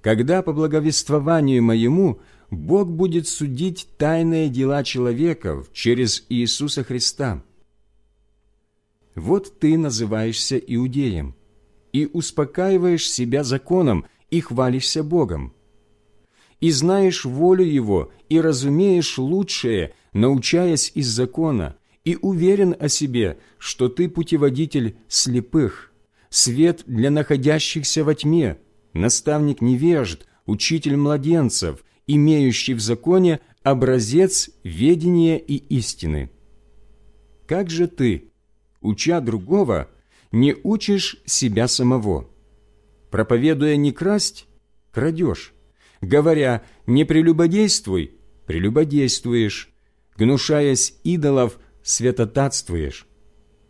когда по благовествованию моему Бог будет судить тайные дела человеков через Иисуса Христа. Вот ты называешься иудеем и успокаиваешь себя законом и хвалишься Богом. И знаешь волю Его и разумеешь лучшее, научаясь из закона, и уверен о себе, что ты путеводитель слепых, свет для находящихся во тьме, наставник невежд, учитель младенцев, имеющий в законе образец ведения и истины. Как же ты, уча другого, не учишь себя самого? Проповедуя не красть, крадешь. Говоря «не прелюбодействуй», прелюбодействуешь. Гнушаясь идолов, святотатствуешь.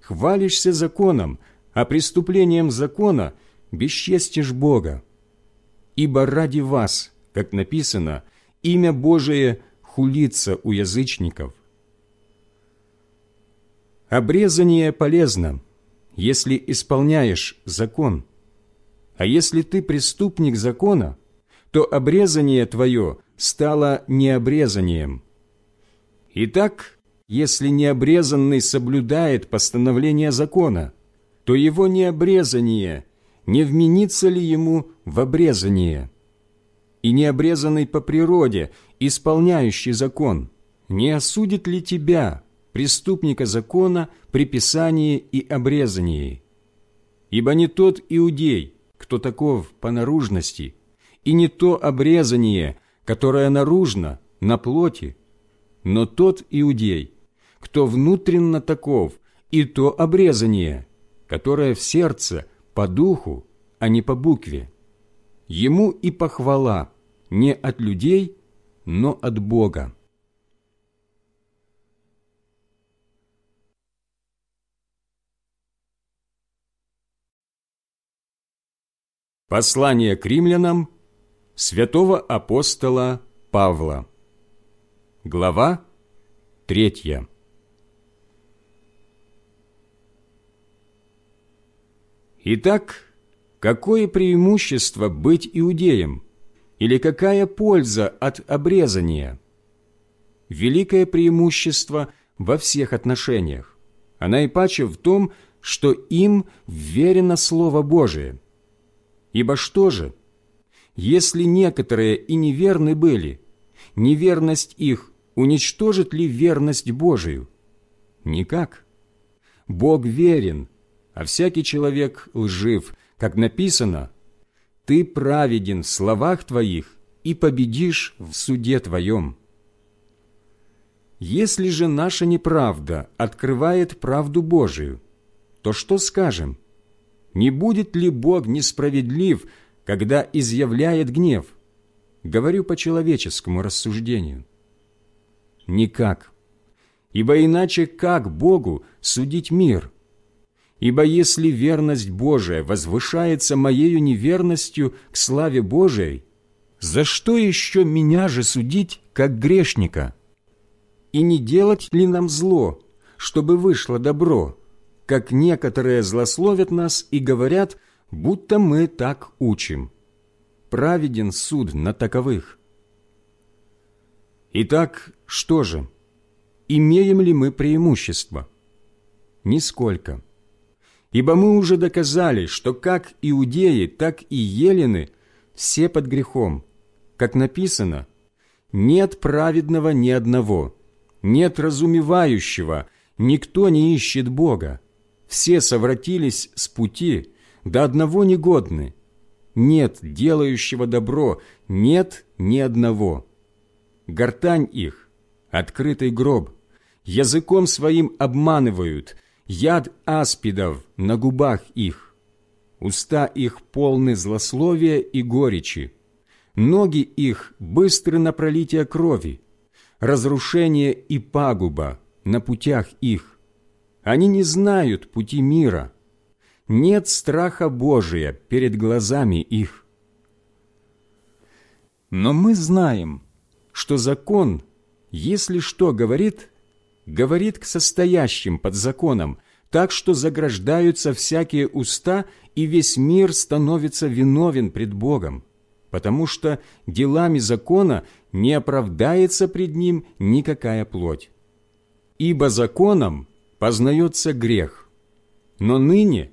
Хвалишься законом, а преступлением закона бесчестишь Бога. Ибо ради вас – как написано, имя Божие хулится у язычников. Обрезание полезно, если исполняешь закон. А если ты преступник закона, то обрезание твое стало необрезанием. Итак, если необрезанный соблюдает постановление закона, то его необрезание не вменится ли ему в обрезание – и необрезанный по природе, исполняющий закон, не осудит ли тебя, преступника закона, при писании и обрезании? Ибо не тот иудей, кто таков по наружности, и не то обрезание, которое наружно, на плоти, но тот иудей, кто внутренно таков, и то обрезание, которое в сердце, по духу, а не по букве. Ему и похвала – не от людей, но от Бога. Послание к римлянам святого апостола Павла. Глава третья. Итак, какое преимущество быть иудеем? Или какая польза от обрезания? Великое преимущество во всех отношениях, а наипаче в том, что им верено Слово Божие. Ибо что же, если некоторые и неверны были, неверность их уничтожит ли верность Божию? Никак. Бог верен, а всякий человек лжив, как написано – ты праведен в словах твоих и победишь в суде твоем. Если же наша неправда открывает правду Божию, то что скажем? Не будет ли Бог несправедлив, когда изъявляет гнев? Говорю по человеческому рассуждению. Никак. Ибо иначе как Богу судить мир – Ибо если верность Божия возвышается моею неверностью к славе Божией, за что еще меня же судить, как грешника? И не делать ли нам зло, чтобы вышло добро, как некоторые злословят нас и говорят, будто мы так учим? Праведен суд на таковых. Итак, что же? Имеем ли мы преимущество? Нисколько. Ибо мы уже доказали, что как иудеи, так и елены все под грехом. Как написано, «Нет праведного ни одного, нет разумевающего, никто не ищет Бога. Все совратились с пути, до одного негодны. Нет делающего добро, нет ни одного. Гортань их, открытый гроб, языком своим обманывают, яд аспидов на губах их. Уста их полны злословия и горечи, ноги их быстры на пролитие крови, разрушение и пагуба на путях их. Они не знают пути мира, нет страха Божия перед глазами их. Но мы знаем, что закон, если что говорит, говорит к состоящим под законом, так что заграждаются всякие уста, и весь мир становится виновен пред Богом, потому что делами закона не оправдается пред Ним никакая плоть. Ибо законом познается грех, но ныне,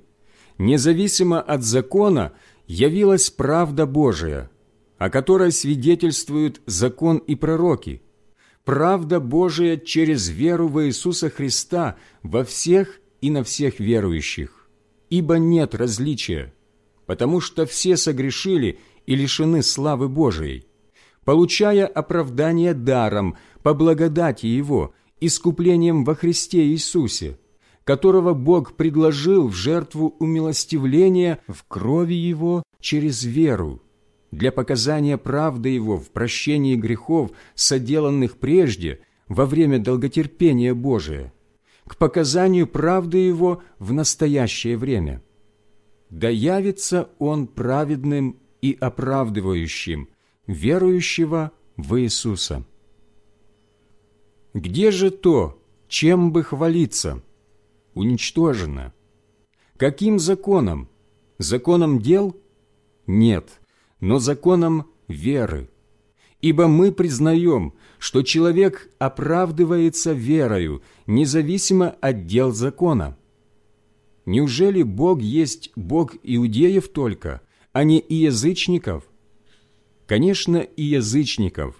независимо от закона, явилась правда Божия, о которой свидетельствуют закон и пророки, правда Божия через веру в Иисуса Христа во всех и на всех верующих. Ибо нет различия, потому что все согрешили и лишены славы Божией, получая оправдание даром по благодати Его, искуплением во Христе Иисусе, которого Бог предложил в жертву умилостивления в крови Его через веру, для показания правды Его в прощении грехов, соделанных прежде, во время долготерпения Божия, к показанию правды Его в настоящее время. Да явится Он праведным и оправдывающим, верующего в Иисуса. Где же то, чем бы хвалиться? Уничтожено. Каким законом? Законом дел? Нет но законом веры. Ибо мы признаем, что человек оправдывается верою, независимо от дел закона. Неужели Бог есть Бог иудеев только, а не и язычников? Конечно, и язычников,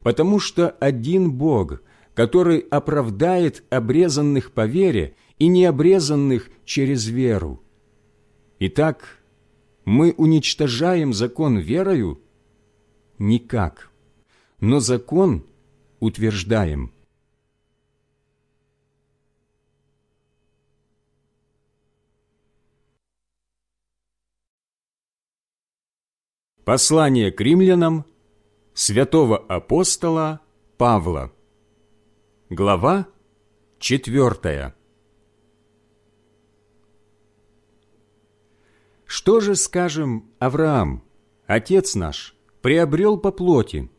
потому что один Бог, который оправдает обрезанных по вере и необрезанных через веру. Итак, мы уничтожаем закон верою? Никак. Но закон утверждаем. Послание к римлянам святого апостола Павла. Глава четвертая. Что же, скажем, Авраам, отец наш, приобрел по плоти?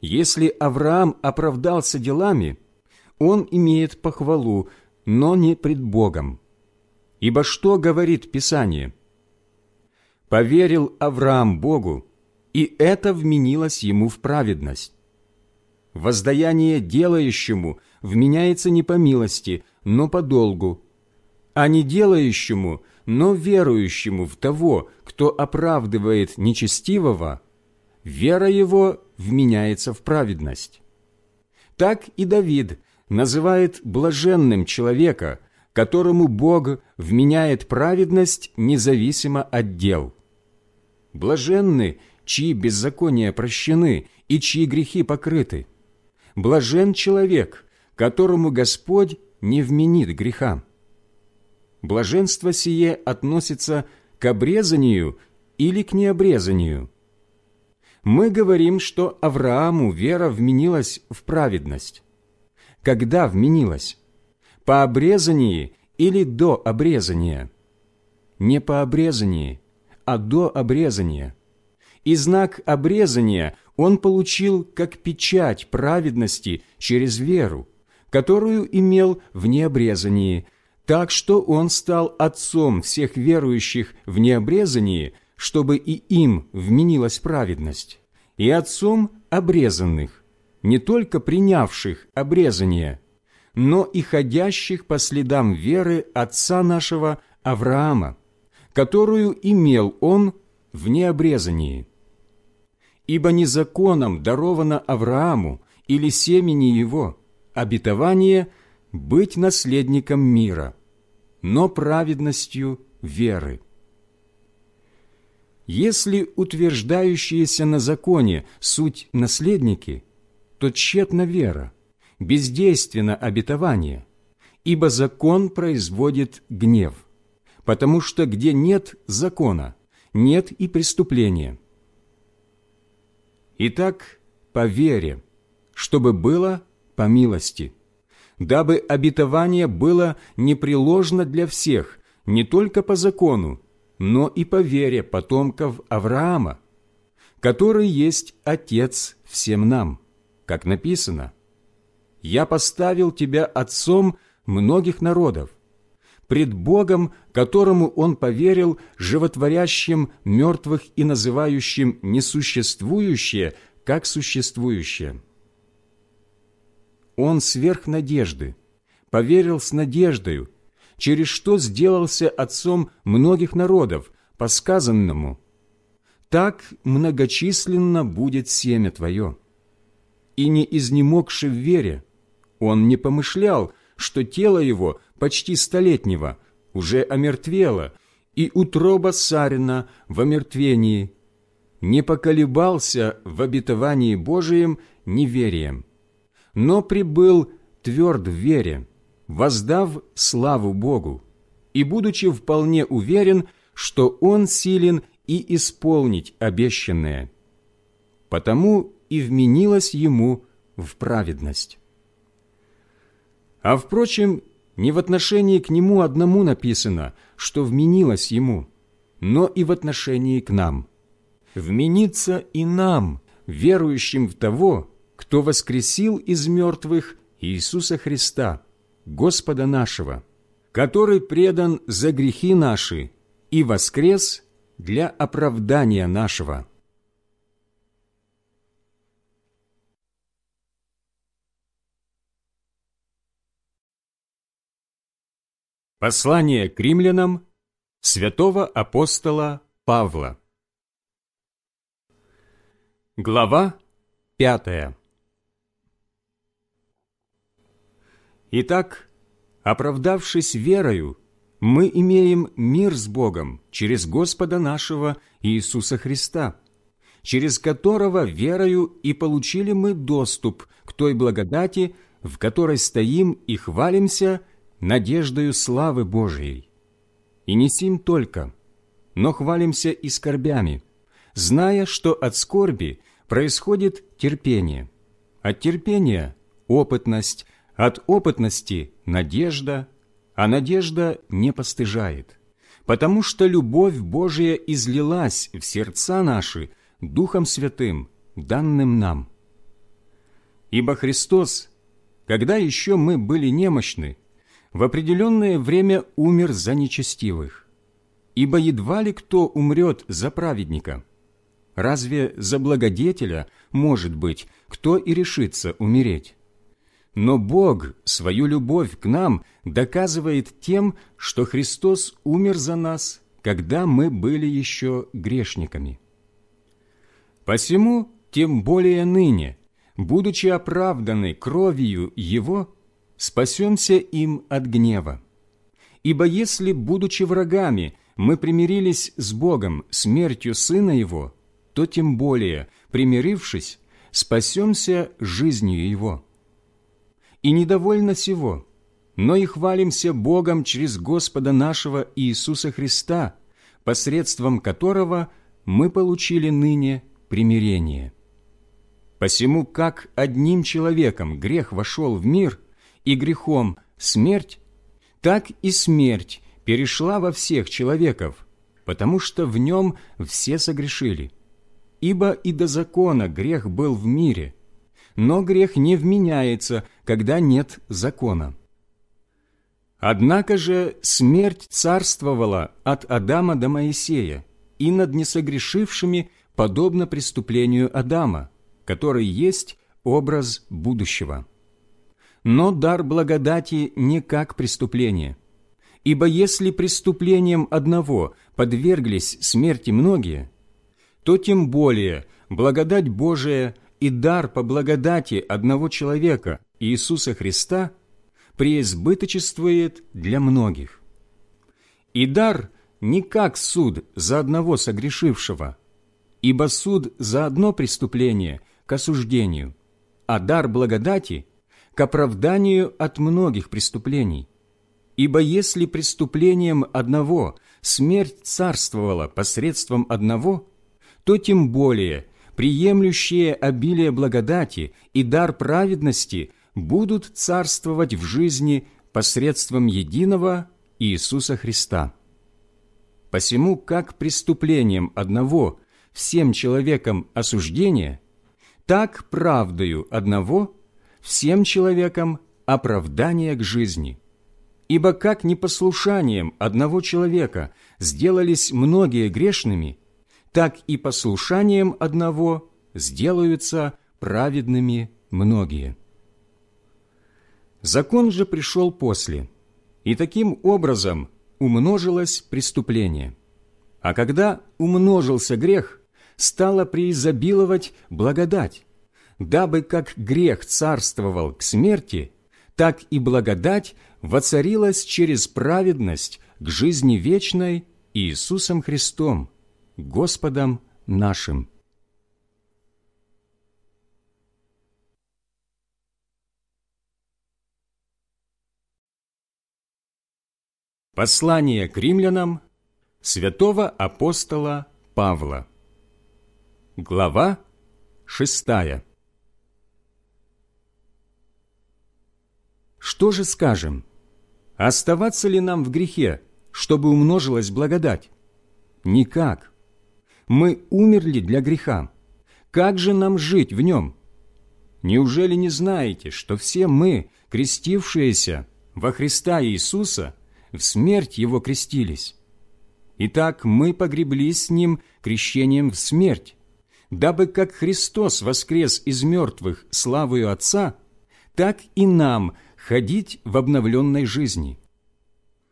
Если Авраам оправдался делами, он имеет похвалу, но не пред Богом. Ибо что говорит Писание? «Поверил Авраам Богу, и это вменилось ему в праведность». Воздаяние делающему вменяется не по милости, но по долгу, а не делающему – но верующему в того, кто оправдывает нечестивого, вера его вменяется в праведность. Так и Давид называет блаженным человека, которому Бог вменяет праведность независимо от дел. Блаженны, чьи беззакония прощены и чьи грехи покрыты. Блажен человек, которому Господь не вменит греха блаженство сие относится к обрезанию или к необрезанию. Мы говорим, что Аврааму вера вменилась в праведность. Когда вменилась? По обрезании или до обрезания? Не по обрезании, а до обрезания. И знак обрезания он получил как печать праведности через веру, которую имел в необрезании, так что он стал отцом всех верующих в необрезании, чтобы и им вменилась праведность, и отцом обрезанных, не только принявших обрезание, но и ходящих по следам веры отца нашего Авраама, которую имел он в необрезании. Ибо не законом даровано Аврааму или семени его обетование быть наследником мира, но праведностью веры. Если утверждающиеся на законе суть наследники, то тщетна вера, бездейственно обетование, ибо закон производит гнев, потому что где нет закона, нет и преступления. Итак, по вере, чтобы было по милости, дабы обетование было непреложно для всех, не только по закону, но и по вере потомков Авраама, который есть Отец всем нам, как написано, «Я поставил тебя отцом многих народов, пред Богом, которому он поверил, животворящим мертвых и называющим несуществующее, как существующее». Он сверх надежды, поверил с надеждою, через что сделался отцом многих народов, по сказанному «Так многочисленно будет семя твое». И не изнемогши в вере, он не помышлял, что тело его почти столетнего уже омертвело, и утроба Сарина в омертвении, не поколебался в обетовании Божием неверием, но прибыл тверд в вере, воздав славу Богу, и будучи вполне уверен, что Он силен и исполнить обещанное. Потому и вменилось Ему в праведность. А впрочем, не в отношении к Нему одному написано, что вменилось Ему, но и в отношении к нам. Вменится и нам, верующим в Того, кто воскресил из мертвых Иисуса Христа – Господа нашего, который предан за грехи наши и воскрес для оправдания нашего». Послание к римлянам святого апостола Павла Глава пятая Итак, оправдавшись верою, мы имеем мир с Богом через Господа нашего Иисуса Христа, через которого верою и получили мы доступ к той благодати, в которой стоим и хвалимся надеждою славы Божией. И не сим только, но хвалимся и скорбями, зная, что от скорби происходит терпение, от терпения – опытность, от опытности – надежда, а надежда не постыжает, потому что любовь Божия излилась в сердца наши Духом Святым, данным нам. Ибо Христос, когда еще мы были немощны, в определенное время умер за нечестивых. Ибо едва ли кто умрет за праведника. Разве за благодетеля, может быть, кто и решится умереть? Но Бог свою любовь к нам доказывает тем, что Христос умер за нас, когда мы были еще грешниками. Посему, тем более ныне, будучи оправданы кровью Его, спасемся им от гнева. Ибо если, будучи врагами, мы примирились с Богом смертью Сына Его, то тем более, примирившись, спасемся жизнью Его. И недовольно сего, но и хвалимся Богом через Господа нашего Иисуса Христа, посредством которого мы получили ныне примирение. Посему, как одним человеком грех вошел в мир, и грехом смерть, так и смерть перешла во всех человеков, потому что в нем все согрешили. Ибо и до закона грех был в мире – но грех не вменяется, когда нет закона. Однако же смерть царствовала от Адама до Моисея и над несогрешившими, подобно преступлению Адама, который есть образ будущего. Но дар благодати не как преступление. Ибо если преступлением одного подверглись смерти многие, то тем более благодать Божия и дар по благодати одного человека, Иисуса Христа, преизбыточествует для многих. И дар не как суд за одного согрешившего, ибо суд за одно преступление к осуждению, а дар благодати к оправданию от многих преступлений. Ибо если преступлением одного смерть царствовала посредством одного, то тем более приемлющие обилие благодати и дар праведности будут царствовать в жизни посредством единого Иисуса Христа. Посему, как преступлением одного всем человекам осуждение, так правдою одного всем человекам оправдание к жизни. Ибо как непослушанием одного человека сделались многие грешными, так и послушанием одного сделаются праведными многие. Закон же пришел после, и таким образом умножилось преступление. А когда умножился грех, стала преизобиловать благодать, дабы как грех царствовал к смерти, так и благодать воцарилась через праведность к жизни вечной Иисусом Христом, Господом нашим. Послание к римлянам святого апостола Павла. Глава шестая. Что же скажем? Оставаться ли нам в грехе, чтобы умножилась благодать? Никак. Мы умерли для греха. Как же нам жить в нем? Неужели не знаете, что все мы, крестившиеся во Христа Иисуса, в смерть Его крестились. Итак, мы погреблись с Ним крещением в смерть, дабы как Христос воскрес из мертвых славою Отца, так и нам ходить в обновленной жизни.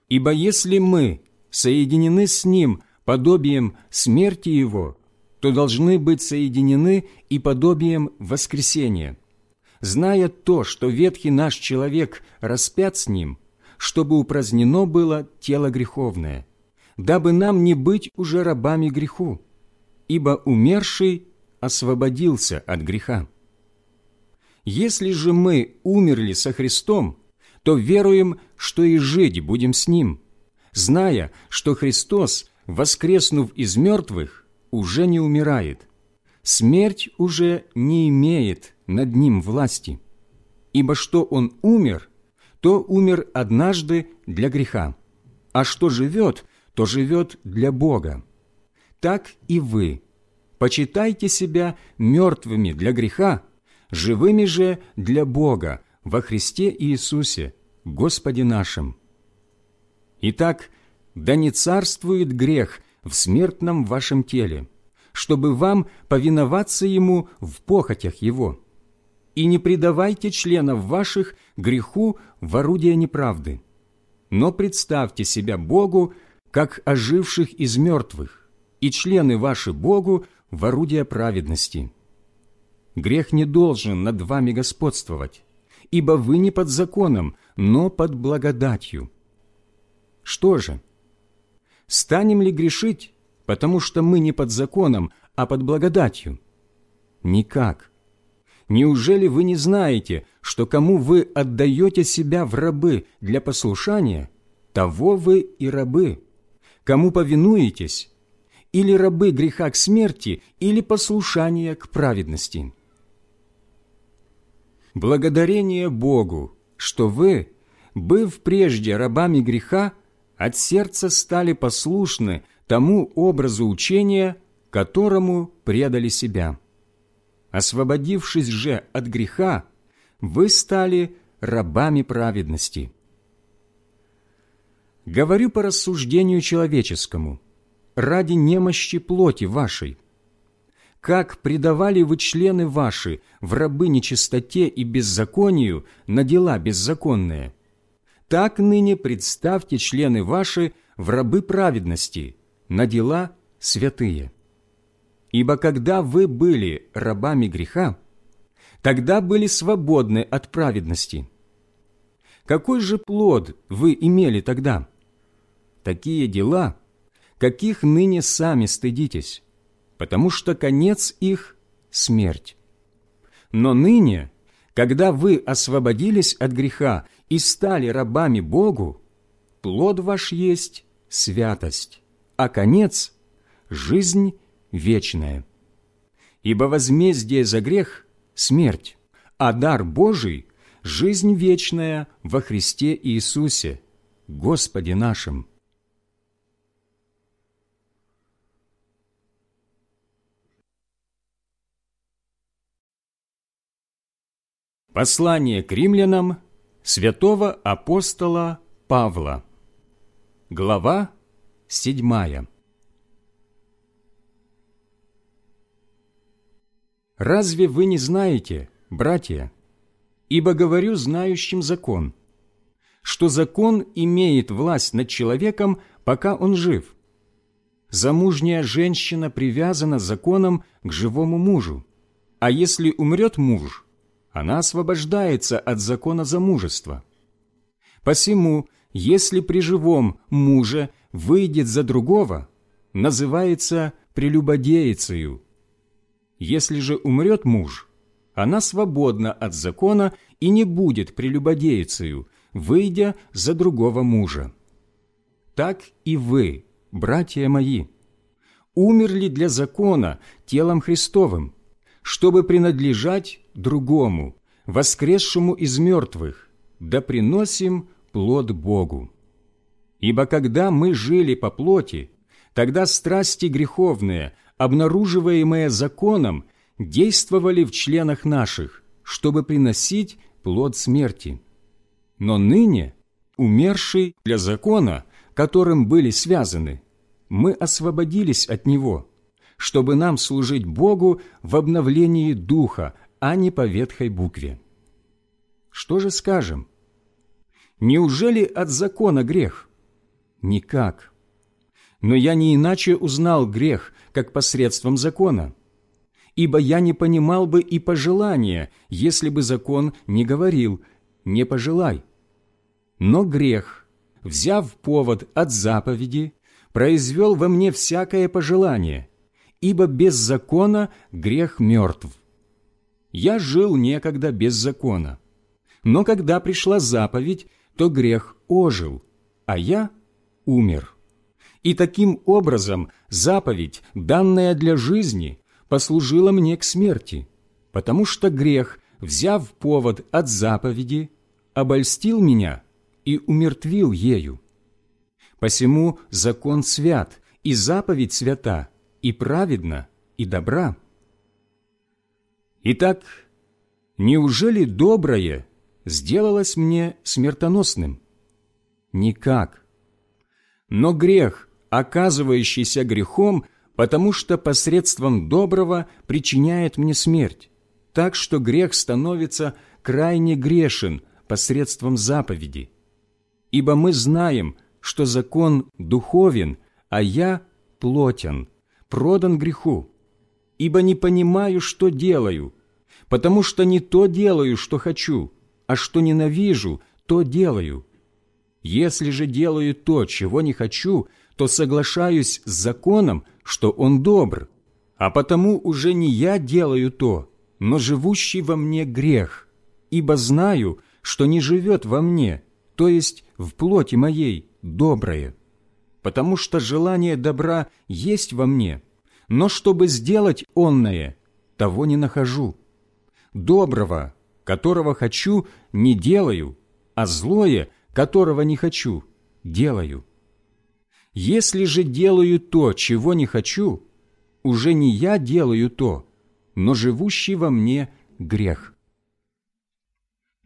Ибо если мы соединены с Ним подобием смерти Его, то должны быть соединены и подобием воскресения, зная то, что ветхий наш человек распят с Ним, чтобы упразднено было тело греховное, дабы нам не быть уже рабами греху, ибо умерший освободился от греха. Если же мы умерли со Христом, то веруем, что и жить будем с Ним, зная, что Христос, воскреснув из мертвых, уже не умирает. Смерть уже не имеет над Ним власти, ибо что Он умер, то умер однажды для греха, а что живет, то живет для Бога. Так и вы. Почитайте себя мертвыми для греха, живыми же для Бога во Христе Иисусе, Господе нашим. Итак, да не царствует грех в смертном вашем теле, чтобы вам повиноваться Ему в похотях Его и не предавайте членов ваших греху в орудие неправды, но представьте себя Богу, как оживших из мертвых, и члены ваши Богу в орудие праведности. Грех не должен над вами господствовать, ибо вы не под законом, но под благодатью. Что же? Станем ли грешить, потому что мы не под законом, а под благодатью? Никак. Неужели вы не знаете, что кому вы отдаете себя в рабы для послушания, того вы и рабы? Кому повинуетесь? Или рабы греха к смерти, или послушания к праведности? Благодарение Богу, что вы, быв прежде рабами греха, от сердца стали послушны тому образу учения, которому предали себя Освободившись же от греха, вы стали рабами праведности. Говорю по рассуждению человеческому, ради немощи плоти вашей. как предавали вы члены ваши в рабы нечистоте и беззаконию на дела беззаконные, так ныне представьте члены ваши в рабы праведности на дела святые. Ибо когда вы были рабами греха, тогда были свободны от праведности. Какой же плод вы имели тогда? Такие дела, каких ныне сами стыдитесь потому что конец их – смерть. Но ныне, когда вы освободились от греха и стали рабами Богу, плод ваш есть святость, а конец – жизнь вечная. Ибо возмездие за грех – смерть, а дар Божий – жизнь вечная во Христе Иисусе, Господе нашим. Послание к римлянам святого апостола Павла. Глава седьмая. Разве вы не знаете, братья, ибо говорю знающим закон, что закон имеет власть над человеком, пока он жив? Замужняя женщина привязана законом к живому мужу, а если умрет муж – она освобождается от закона замужества. Посему, если при живом муже выйдет за другого, называется прелюбодеицею. Если же умрет муж, она свободна от закона и не будет прелюбодеицею, выйдя за другого мужа. Так и вы, братья мои, умерли для закона телом Христовым, чтобы принадлежать другому, воскресшему из мертвых, да приносим плод Богу. Ибо когда мы жили по плоти, тогда страсти греховные, обнаруживаемые законом, действовали в членах наших, чтобы приносить плод смерти. Но ныне, умерший для закона, которым были связаны, мы освободились от него – чтобы нам служить Богу в обновлении духа, а не по ветхой букве. Что же скажем? Неужели от закона грех? Никак. Но я не иначе узнал грех, как посредством закона. Ибо я не понимал бы и пожелания, если бы закон не говорил «не пожелай». Но грех, взяв повод от заповеди, произвел во мне всякое пожелание – ибо без закона грех мертв. Я жил некогда без закона, но когда пришла заповедь, то грех ожил, а я умер. И таким образом заповедь, данная для жизни, послужила мне к смерти, потому что грех, взяв повод от заповеди, обольстил меня и умертвил ею. Посему закон свят, и заповедь свята, и праведна, и добра. Итак, неужели доброе сделалось мне смертоносным? Никак. Но грех, оказывающийся грехом, потому что посредством доброго причиняет мне смерть, так что грех становится крайне грешен посредством заповеди. Ибо мы знаем, что закон духовен, а я плотен – продан греху, ибо не понимаю, что делаю, потому что не то делаю, что хочу, а что ненавижу, то делаю. Если же делаю то, чего не хочу, то соглашаюсь с законом, что он добр, а потому уже не я делаю то, но живущий во мне грех, ибо знаю, что не живет во мне, то есть в плоти моей, доброе потому что желание добра есть во мне, но чтобы сделать онное, того не нахожу. Доброго, которого хочу, не делаю, а злое, которого не хочу, делаю. Если же делаю то, чего не хочу, уже не я делаю то, но живущий во мне грех.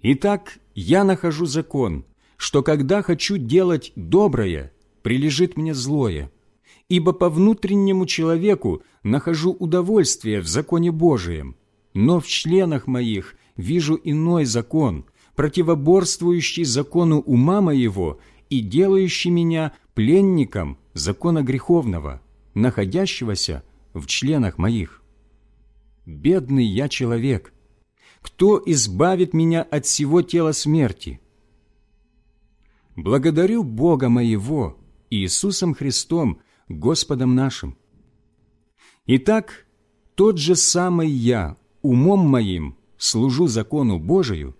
Итак, я нахожу закон, что когда хочу делать доброе, прилежит мне злое, Ибо по внутреннему человеку нахожу удовольствие в законе Божием, но в членах моих вижу иной закон, противоборствующий закону ума моего и делающий меня пленником закона греховного, находящегося в членах моих. Бедный я человек! Кто избавит меня от всего тела смерти? Благодарю Бога моего, Иисусом Христом, Господом нашим. Итак, тот же самый я, умом моим, служу закону Божию,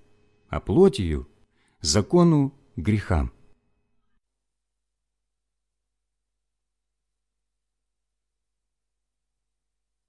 а плотью – закону греха.